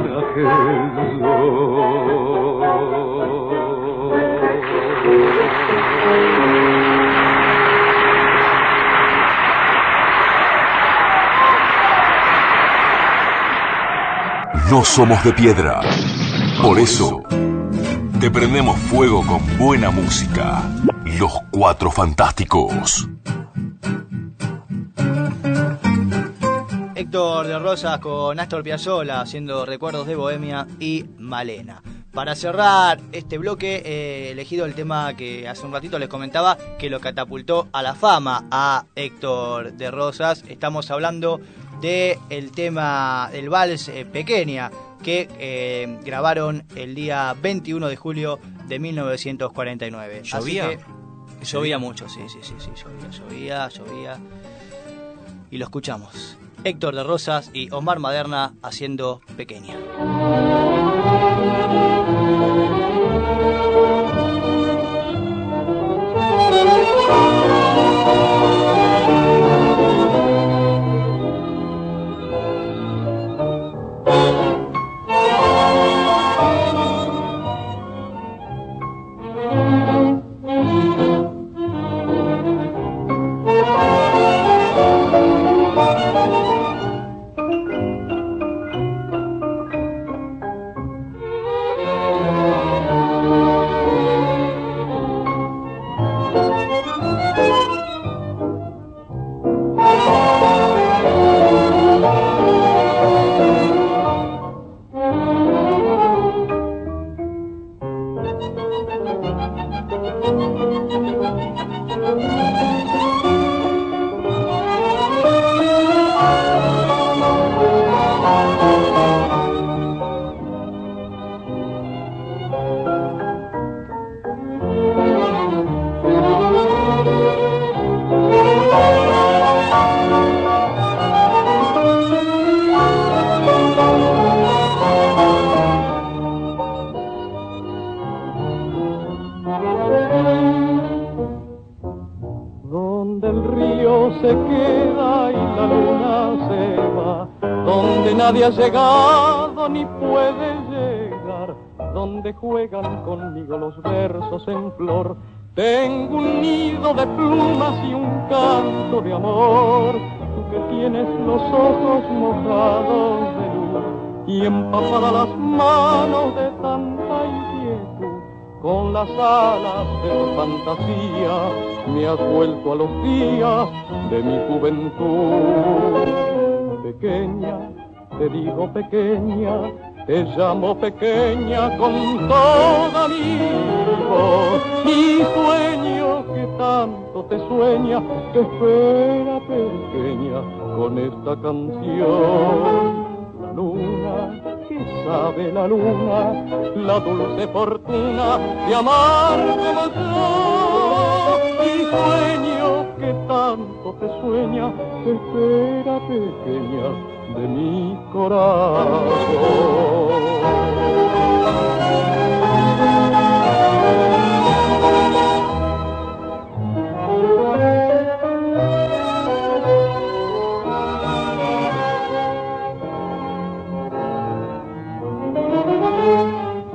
no somos de piedra. Por eso, te prendemos fuego con buena música. Los Cuatro Fantásticos. Héctor de Rosas con Astor Piazzolla haciendo recuerdos de Bohemia y Malena. Para cerrar este bloque, he elegido el tema que hace un ratito les comentaba que lo catapultó a la fama a Héctor de Rosas. Estamos hablando del el tema del vals eh, Pequeña que eh, grabaron el día 21 de julio de 1949. ¿Llovía? llovía mucho, sí, sí, sí, sí, llovía, llovía, llovía. Y lo escuchamos. Héctor de Rosas y Omar Maderna haciendo Pequeña. Donde te llamo pequeña con toda mi voz. Mi sueño que tanto te sueña, que espera pequeña con esta canción. La luna, que sabe la luna, la dulce fortuna de amar como yo. Mi sueño que tanto te sueña, que espera pequeña mi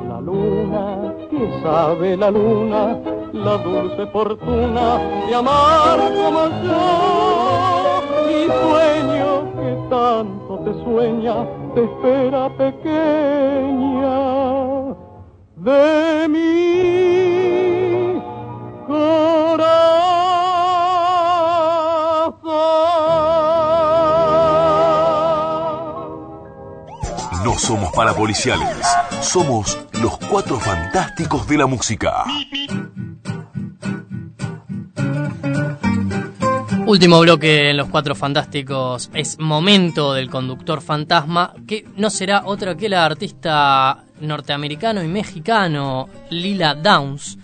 La luna, que sabe la luna, la dulce fortuna de amar como yo. Mi sueño que tanto te sueña, te espera pequeña de. No somos parapoliciales, somos los cuatro fantásticos de la música. Último bloque en Los Cuatro Fantásticos es Momento del Conductor Fantasma, que no será otra que la artista norteamericano y mexicano Lila Downs.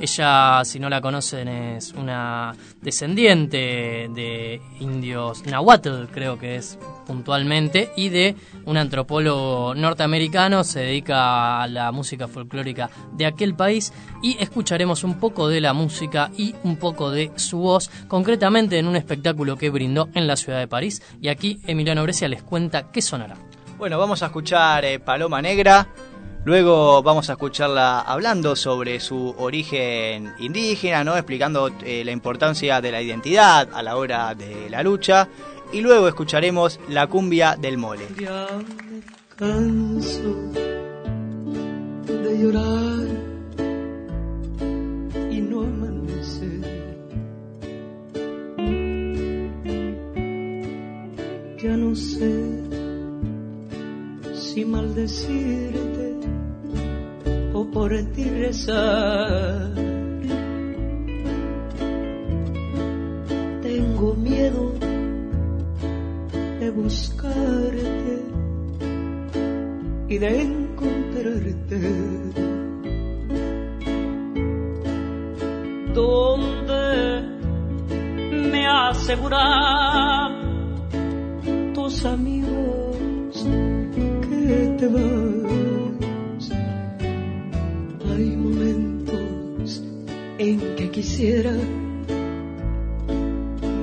Ella, si no la conocen, es una descendiente de indios nahuatl, creo que es puntualmente, y de un antropólogo norteamericano, se dedica a la música folclórica de aquel país y escucharemos un poco de la música y un poco de su voz, concretamente en un espectáculo que brindó en la ciudad de París. Y aquí Emiliano Brescia les cuenta qué sonará. Bueno, vamos a escuchar eh, Paloma Negra. Luego vamos a escucharla hablando sobre su origen indígena, ¿no? explicando eh, la importancia de la identidad a la hora de la lucha. Y luego escucharemos la cumbia del mole. Ya me no amanecer. Sé si maldecirte o por ti rezar. Tengo miedo de buscarte y de encontrarte. Donde me aseguran tus amigos que te vas. En que quisiera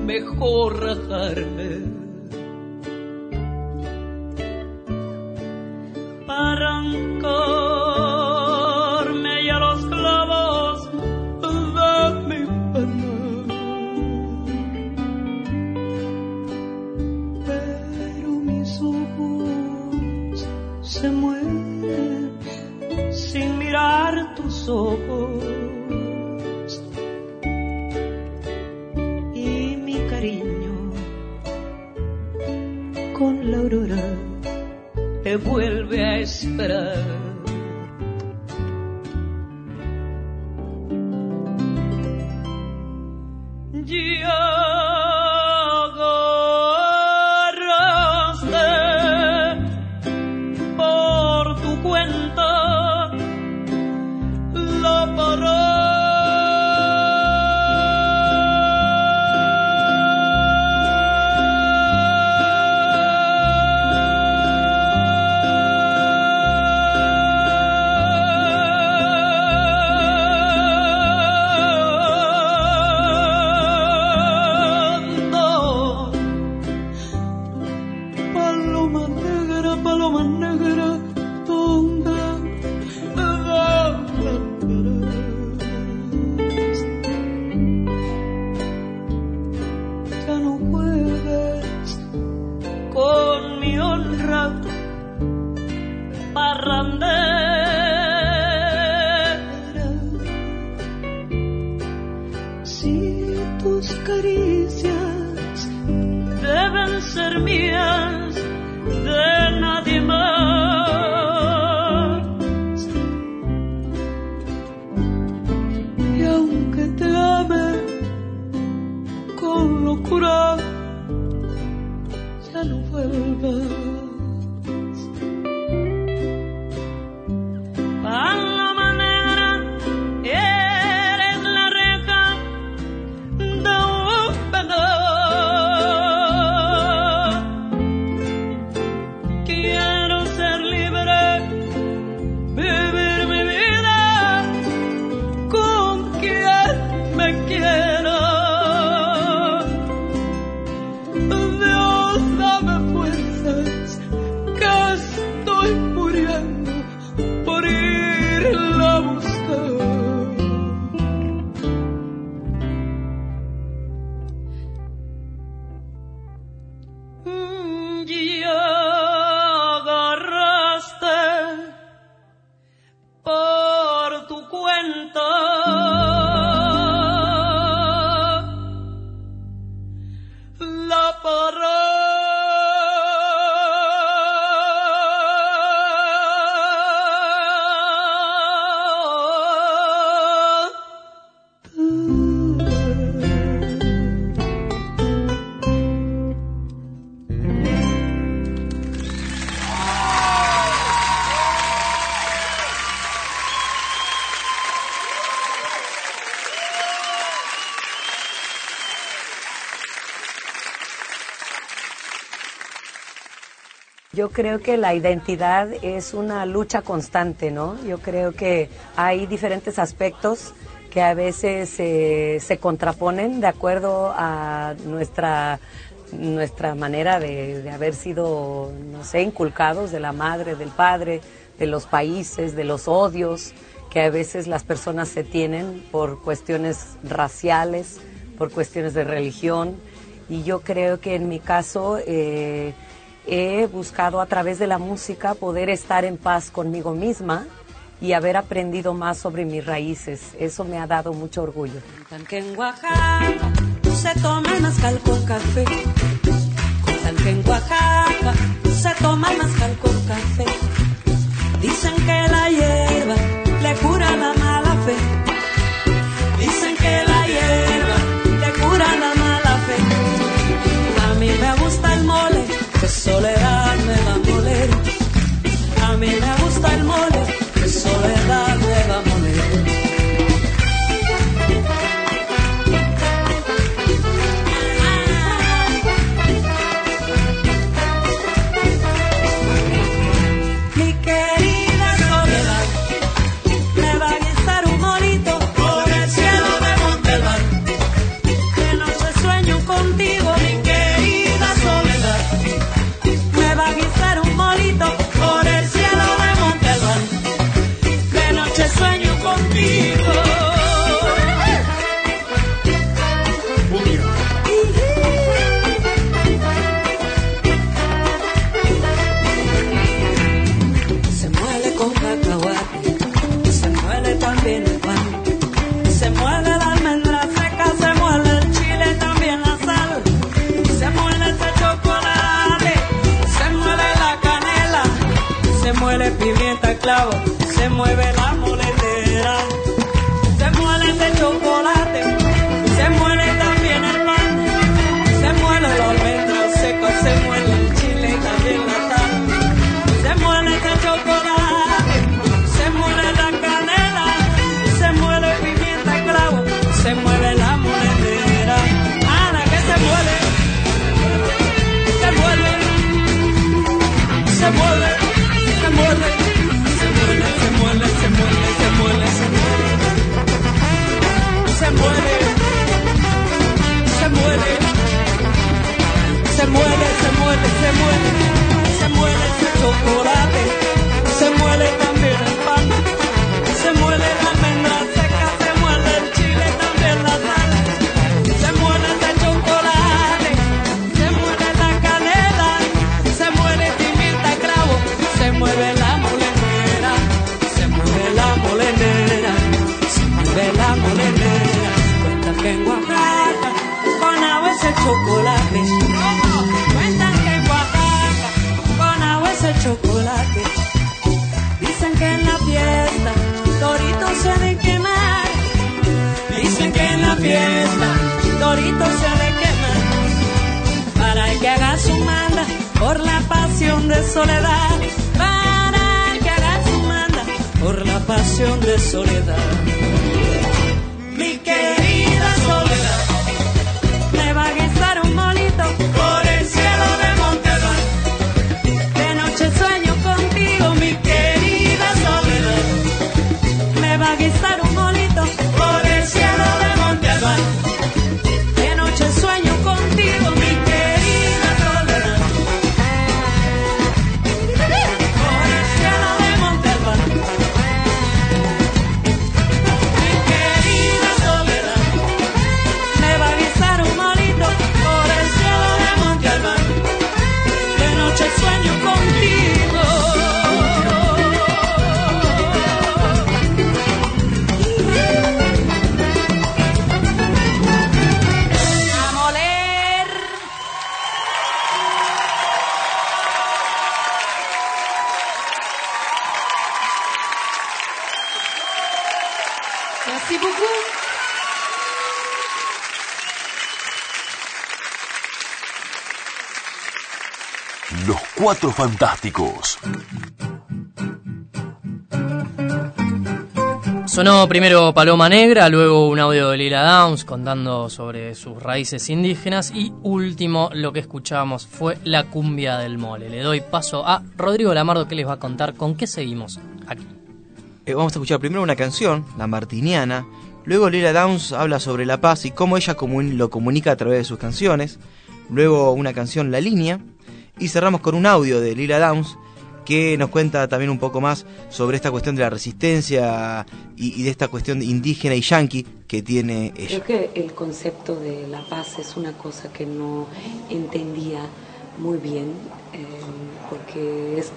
mejor rajarme. arrancarme ya los clavos de mi pena. Pero mis ojos se mueren sin mirar tus ojos. Te vuelve a esperar. Creo que la identidad es una lucha constante, ¿no? Yo creo que hay diferentes aspectos que a veces eh, se contraponen de acuerdo a nuestra nuestra manera de, de haber sido, no sé, inculcados de la madre, del padre, de los países, de los odios que a veces las personas se tienen por cuestiones raciales, por cuestiones de religión. Y yo creo que en mi caso eh, he buscado a través de la música poder estar en paz conmigo misma y haber aprendido más sobre mis raíces. Eso me ha dado mucho orgullo. Que en Oaxaca se toma el mezcal con café. Cuentan que en Oaxaca se toma el mezcal con café. Dicen que la hierba le cura la mala fe. Soledad Los Cuatro Fantásticos. Sonó primero Paloma Negra, luego un audio de Lila Downs contando sobre sus raíces indígenas y último lo que escuchábamos fue la cumbia del mole. Le doy paso a Rodrigo Lamardo que les va a contar con qué seguimos aquí. Eh, vamos a escuchar primero una canción, La Martiniana. Luego Lila Downs habla sobre la paz y cómo ella comun- lo comunica a través de sus canciones. Luego una canción, La Línea. Y cerramos con un audio de Lila Downs que nos cuenta también un poco más sobre esta cuestión de la resistencia y, y de esta cuestión indígena y yanqui que tiene ella. Creo que el concepto de la paz es una cosa que no entendía muy bien, eh, porque es,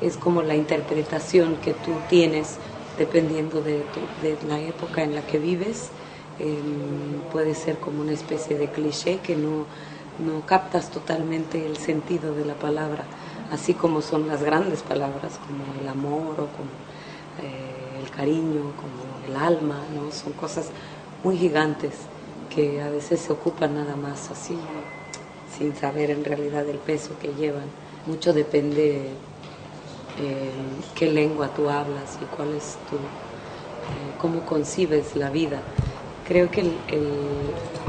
es como la interpretación que tú tienes dependiendo de, tu- de la época en la que vives. Eh, puede ser como una especie de cliché que no, no captas totalmente el sentido de la palabra, así como son las grandes palabras como el amor o como eh, el cariño, como el alma, ¿no? Son cosas muy gigantes que a veces se ocupan nada más así, sin saber en realidad el peso que llevan. Mucho depende eh, qué lengua tú hablas y cuál es tu, eh, cómo concibes la vida. Creo que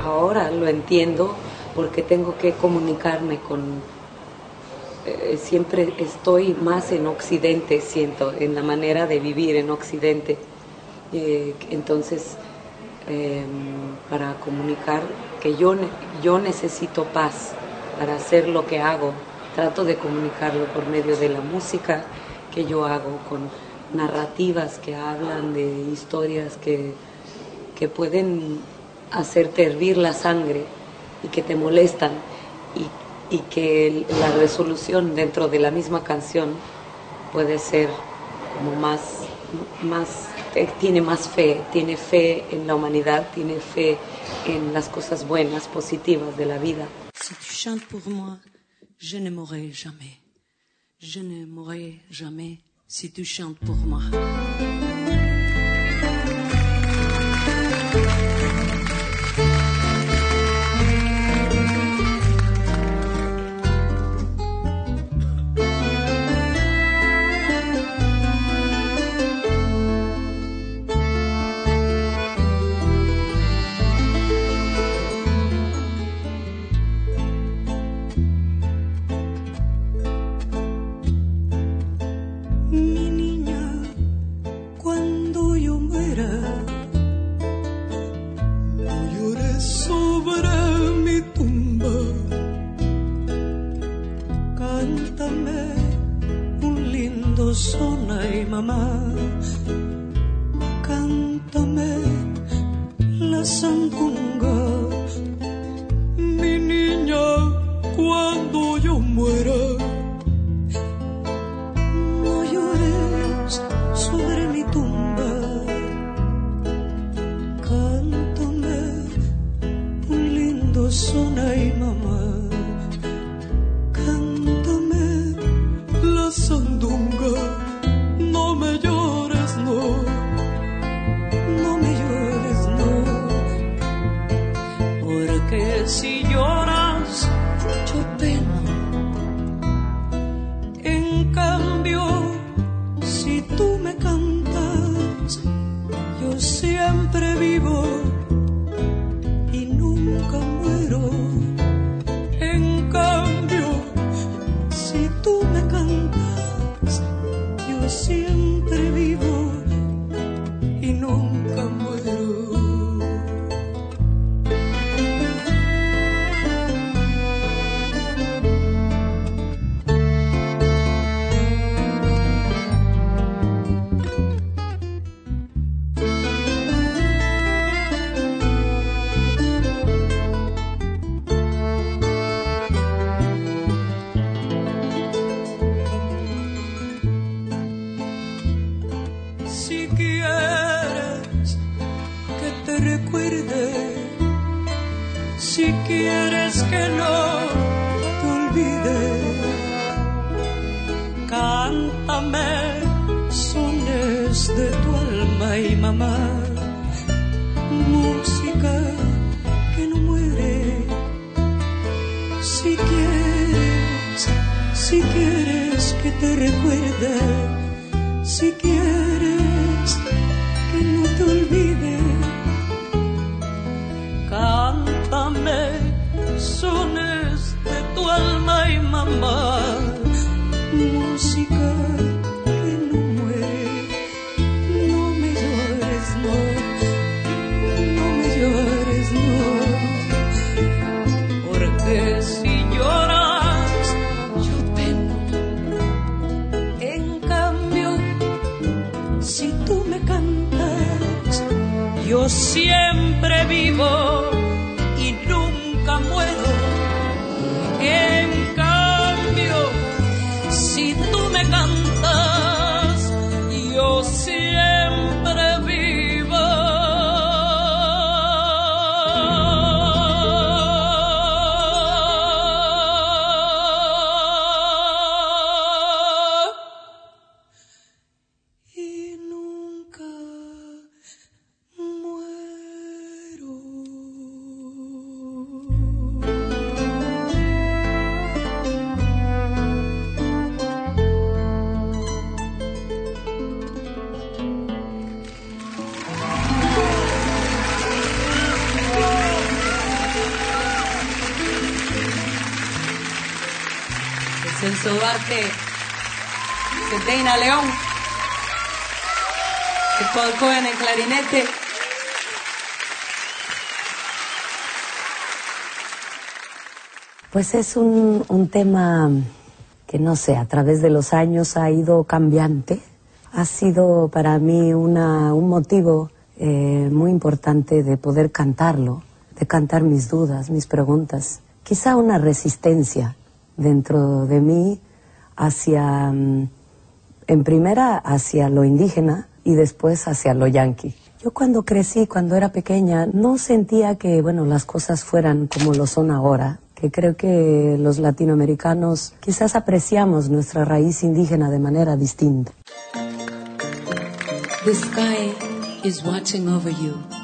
ahora lo entiendo porque tengo que comunicarme con, eh, siempre estoy más en Occidente, siento, en la manera de vivir en Occidente. Eh, entonces, eh, para comunicar que yo, yo necesito paz para hacer lo que hago, trato de comunicarlo por medio de la música que yo hago, con narrativas que hablan de historias que, que pueden hacerte hervir la sangre y que te molestan y, y que la resolución dentro de la misma canción puede ser como más, más eh, tiene más fe, tiene fe en la humanidad, tiene fe en las cosas buenas, positivas de la vida. Si tu chantes pour moi, je ne mourrai jamais. Je ne mourrai jamais si tu chantes pour moi. Pues es un, un tema que no sé, a través de los años ha ido cambiante. Ha sido para mí una, un motivo eh, muy importante de poder cantarlo, de cantar mis dudas, mis preguntas. Quizá una resistencia dentro de mí hacia, mm, en primera, hacia lo indígena y después hacia lo yanqui. Yo cuando crecí, cuando era pequeña, no sentía que, bueno, las cosas fueran como lo son ahora, que creo que los latinoamericanos quizás apreciamos nuestra raíz indígena de manera distinta. The sky is watching over you.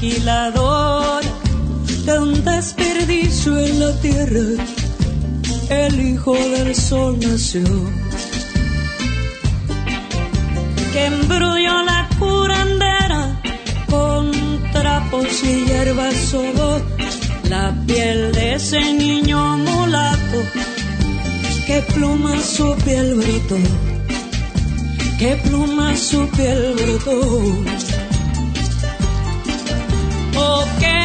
Maquiladora un desperdicio en la tierra. El hijo del sol nació. Que embrulló la curandera con trapos y hierbas solo la piel de ese niño mulato que pluma su piel brotó que pluma su piel brotó. Qué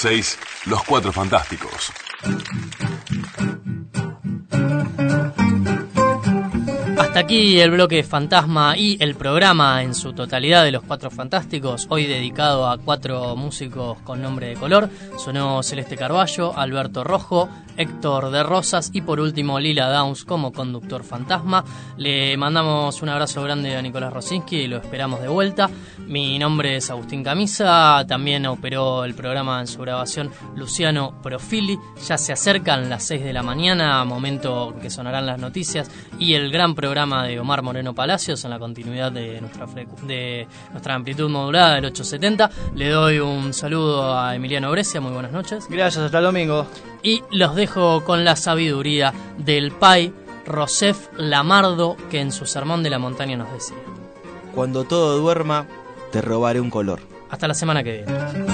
6, Los Cuatro Fantásticos. Hasta aquí el bloque Fantasma y el programa en su totalidad de los Cuatro Fantásticos, hoy dedicado a cuatro músicos con nombre de color. Sonó Celeste Carballo, Alberto Rojo, Héctor de Rosas y por último Lila Downs como conductor fantasma. Le mandamos un abrazo grande a Nicolás Rosinski y lo esperamos de vuelta. Mi nombre es Agustín Camisa, también operó el programa en su grabación Luciano Profili. Ya se acercan las 6 de la mañana, momento que sonarán las noticias y el gran programa de Omar Moreno Palacios en la continuidad de nuestra, de nuestra amplitud modulada del 870. Le doy un saludo a Emiliano Brescia, muy buenas noches. Gracias, hasta el domingo. Y los dejo con la sabiduría del Pai Rosef Lamardo, que en su sermón de la montaña nos decía. Cuando todo duerma, te robaré un color. Hasta la semana que viene.